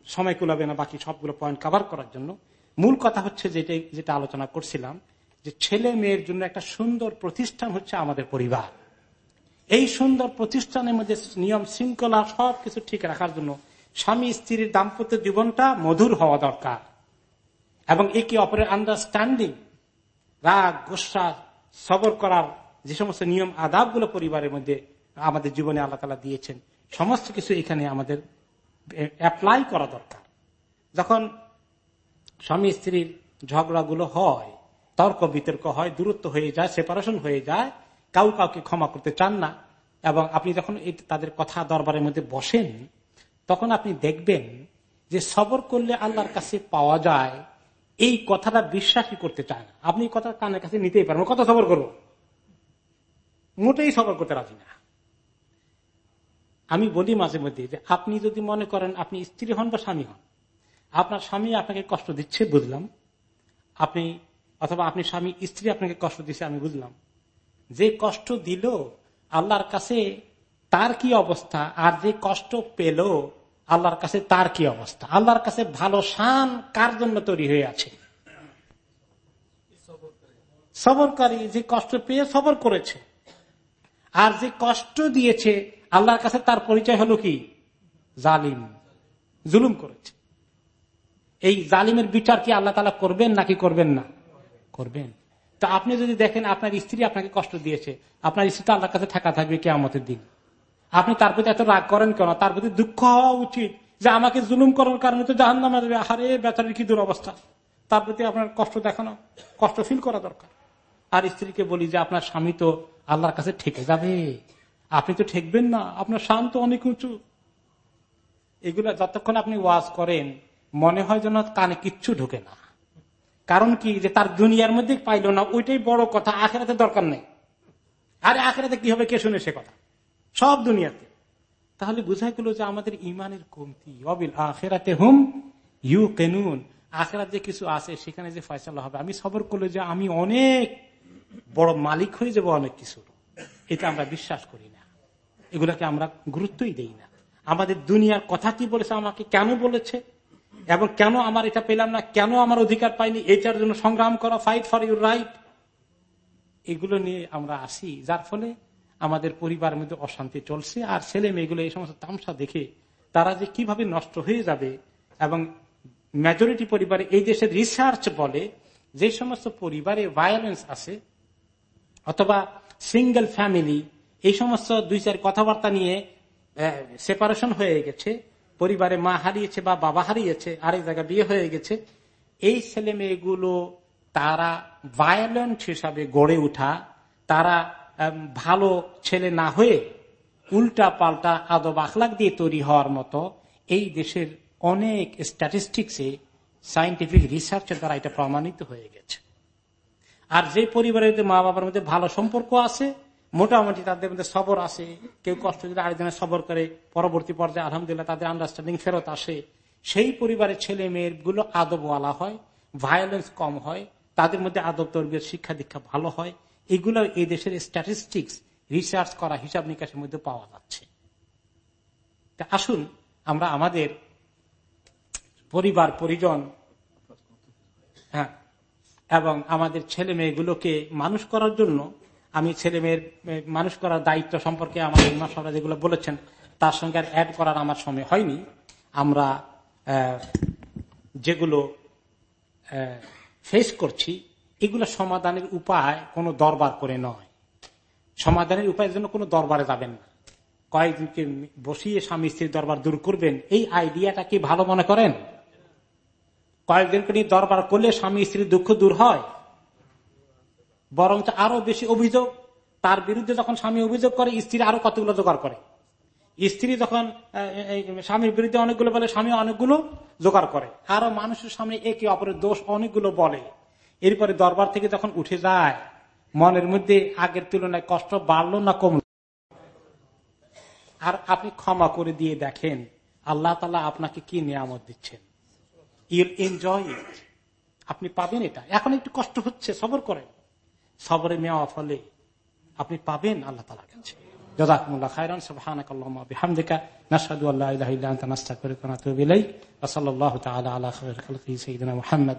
সময় কুলাবে না, বাকি সবগুলো পয়েন্ট কভার করার জন্য। মূল কথা হচ্ছে যেটা যেটা আলোচনা করছিলাম, যে ছেলে মেয়ের জন্য একটা সুন্দর প্রতিষ্ঠান হচ্ছে আমাদের পরিবার। এই সুন্দর প্রতিষ্ঠানের মধ্যে নিয়ম শৃঙ্খলা সবকিছু ঠিক রাখার জন্য স্বামী স্ত্রীর দাম্পত্য জীবনটা মধুর হওয়া দরকার। এবং একে অপরের আন্ডারস্ট্যান্ডিং রাগ, গোসা সবর করার যে সমস্ত নিয়ম, আদাবগুলো পরিবারের মধ্যে আমাদের জীবনে আল্লাহ তালা দিয়েছেন, সমস্ত কিছু এখানে আমাদের অ্যাপ্লাই করা দরকার। যখন স্বামী স্ত্রীর ঝগড়াগুলো হয়, তর্ক বিতর্ক হয়, দূরত্ব হয়ে যায় সেপারেশন হয়ে যায়, কাউ কাউকে ক্ষমা করতে চান না, এবং আপনি যখন তাদের কথা দরবারের মধ্যে বসেন, তখন আপনি দেখবেন যে সবর করলে আল্লাহর কাছে পাওয়া যায় এই কথাটা বিশ্বাসই করতে চায় না। আপনি কথা কানের কাছে নিতেই পারেন কত সবর করব? মোটেই সবর করতে রাজি না। আমি বলি মাঝে মধ্যে যে, আপনি যদি মনে করেন আপনি স্ত্রী হন বা স্বামী হন, আপনার স্বামী আপনাকে কষ্ট দিচ্ছে, বুঝলাম। আপনি, অথবা আপনি স্বামী, স্ত্রী আপনাকে কষ্ট দিচ্ছে, আমি বুঝলাম। যে কষ্ট দিল, আল্লাহর কাছে তার কি অবস্থা? আর যে কষ্ট পেল আল্লাহর কাছে তার কি অবস্থা? আল্লাহর কাছে ভালো শান কার জন্য তৈরি হয়ে আছে? সবরকারী যে কষ্ট পেয়ে সবর করেছে। আর যে কষ্ট দিয়েছে, আল্লাহর কাছে তার পরিচয় হলো কি? জালিম। জুলুম করেছে। এই জালিমের বিচার কি আল্লাহ তালা করবেন নাকি করবেন না? করবেন। তো আপনি যদি দেখেন আপনার স্ত্রী আপনাকে কষ্ট দিয়েছে, আপনার স্ত্রী তো আল্লাহর কাছে থাকা থাকবে কে আমাদের দিন। আপনি তার প্রতি এত রাগ করেন কেন? তার প্রতি দুঃখ হওয়া উচিত যে আমাকে জুলুম করার কারণে তো জাহান নামা দেবে আহারে, বেচারের কি দুরবস্থা? তার প্রতি আপনার কষ্ট দেখানো, কষ্ট ফিল করা দরকার। আর স্ত্রীকে বলি যে, আপনার স্বামী তো আল্লাহর কাছে ঠেকে যাবে। আপনি তো ঠেকবেন না। আপনার শান তো অনেক উঁচু। এগুলো যতক্ষণ আপনি ওয়াজ করেন, মনে হয় যেন কানে কিচ্ছু ঢোকে না। কারণ কি? যে তার দুনিয়ার মধ্যে পাইল না, ওইটাই বড় কথা। আখেরাতে দরকার নেই। আরে আখেরাতে কি হবে? কে শুনে সে কথা? সব দুনিয়াতে। তাহলে বোঝা গেল যে আমাদের ইমানের কমতি। অবিল আখেরাতে হুম ইউ কেনুন আখেরাত যে কিছু আছে, সেখানে যে ফয়সলা হবে। আমি সবর করলে যে আমি অনেক বড় মালিক হয়ে যাব অনেক কিছু। এটা আমরা বিশ্বাস করি না। এগুলাকে আমরা গুরুত্বই দেই না। আমাদের দুনিয়ার কথা কি বলেছে, আমাকে কেন বলেছে? এবং কেন আমার এটা পেলাম না? কেন আমার অধিকার পাইনি? এটার জন্য সংগ্রাম করা ফাইট ফর ইউর রাইট এগুলো নিয়ে আমরা আসি। যার ফলে আমাদের পরিবারের মধ্যে অশান্তি চলছে, আর ছেলে মেয়েগুলো এই সমস্ত তামসা দেখে তারা যে কীভাবে নষ্ট হয়ে যাবে এবং মেজরিটি পরিবারে এই দেশের রিসার্চ বলে যে সমস্ত পরিবারে ভায়োলেন্স আছে অথবা সিঙ্গেল ফ্যামিলি এই সমস্ত দুই চার কথাবার্তা নিয়ে সেপারেশন হয়ে গেছে, পরিবারে মা হারিয়েছে বা বাবা হারিয়েছে, আরেক জায়গায় বিয়ে হয়ে গেছে, এই ছেলে মেয়েগুলো তারা ভায়োলেন্ট হিসাবে গড়ে উঠা তারা ভালো ছেলে না হয়ে উল্টা পাল্টা আদব আখলাক দিয়ে তৈরি হওয়ার মতো এই দেশের অনেক স্ট্যাটিস্টিক্সে সাইন্টিফিক রিসার্চের দ্বারা এটা প্রমাণিত হয়ে গেছে। আর যে পরিবারের মা বাবার মধ্যে ভালো সম্পর্ক আছে, মোটামুটি তাদের মধ্যে সবর আসে কেউ কষ্ট যদি আরেকজনের সবর করে, পরবর্তী পর্যায়ে আলহামদুলিল্লাহ তাদের আন্ডারস্ট্যান্ডিং ফেরত আসে, সেই পরিবারের ছেলে মেয়েরগুলো আদবওয়ালা হয় ভায়োলেন্স কম হয়, তাদের মধ্যে আদব তর্বীয় শিক্ষা দীক্ষা ভালো হয় এগুলো এই দেশের স্ট্যাটিস্টিক্স রিসার্চ করা, হিসাব নিকাশের মধ্যে পাওয়া যাচ্ছে। আসুন, আমরা আমাদের পরিবার, পরিজন হ্যাঁ এবং আমাদের ছেলে মেয়েগুলোকে মানুষ করার জন্য আমি ছেলে মেয়ের, মানুষ করার দায়িত্ব সম্পর্কে আমাদের ইমামরা যেগুলো বলেছেন, তার সঙ্গে আর অ্যাড করার আমার সময় হয়নি। আমরা যেগুলো ফেস করছি এগুলো সমাধানের উপায় কোনো দরবার করে নয়। সমাধানের উপায়ের জন্য কোনো দরবারে যাবেন না। কয়েকদিনকে বসিয়ে স্বামী স্ত্রীর দরবার দূর করবেন, এই আইডিয়াটা কি ভালো মনে করেন? কয়েকদিনকে নিয়ে দরবার করলে স্বামী স্ত্রীর দুঃখ দূর হয়। বরং আরও বেশি অভিযোগ, তার বিরুদ্ধে যখন স্বামী অভিযোগ করে, স্ত্রী আরও কতগুলো জোগাড় করে। স্ত্রী যখন স্বামীর বিরুদ্ধে অনেকগুলো বলে, স্বামী অনেকগুলো জোগাড় করে। আরও মানুষের সামনে একে অপরের দোষ অনেকগুলো বলে। এরপরে দরবার থেকে যখন উঠে যায়, মনের মধ্যে আগের তুলনায় কষ্ট বাড়লো না কমল? আর আপনি ক্ষমা করে দিয়ে দেখেন, আল্লাহ তালা আপনাকে কি নিয়ামত দিচ্ছেন? ইউল এনজয় ইট আপনি পাবেন এটা। এখন একটু কষ্ট হচ্ছে, সবর করেন। সবরে নেওয়া ফলে আপনি পাবেন আল্লাহ তালার কাছে। জজাকুমুল্লাহ খায়রান সুবহানাক আল্লাহুম্মা বিহামদিকা, নাশহাদু আল্লা ইলাহা ইল্লা আনতা, নাস্তাগফিরুকা ওয়া নাতুবু ইলাইক। ওয়া সাল্লাল্লাহু তাআলা আলা খায়রিল খালকি সাইয়্যিদিনা মুহাম্মদ।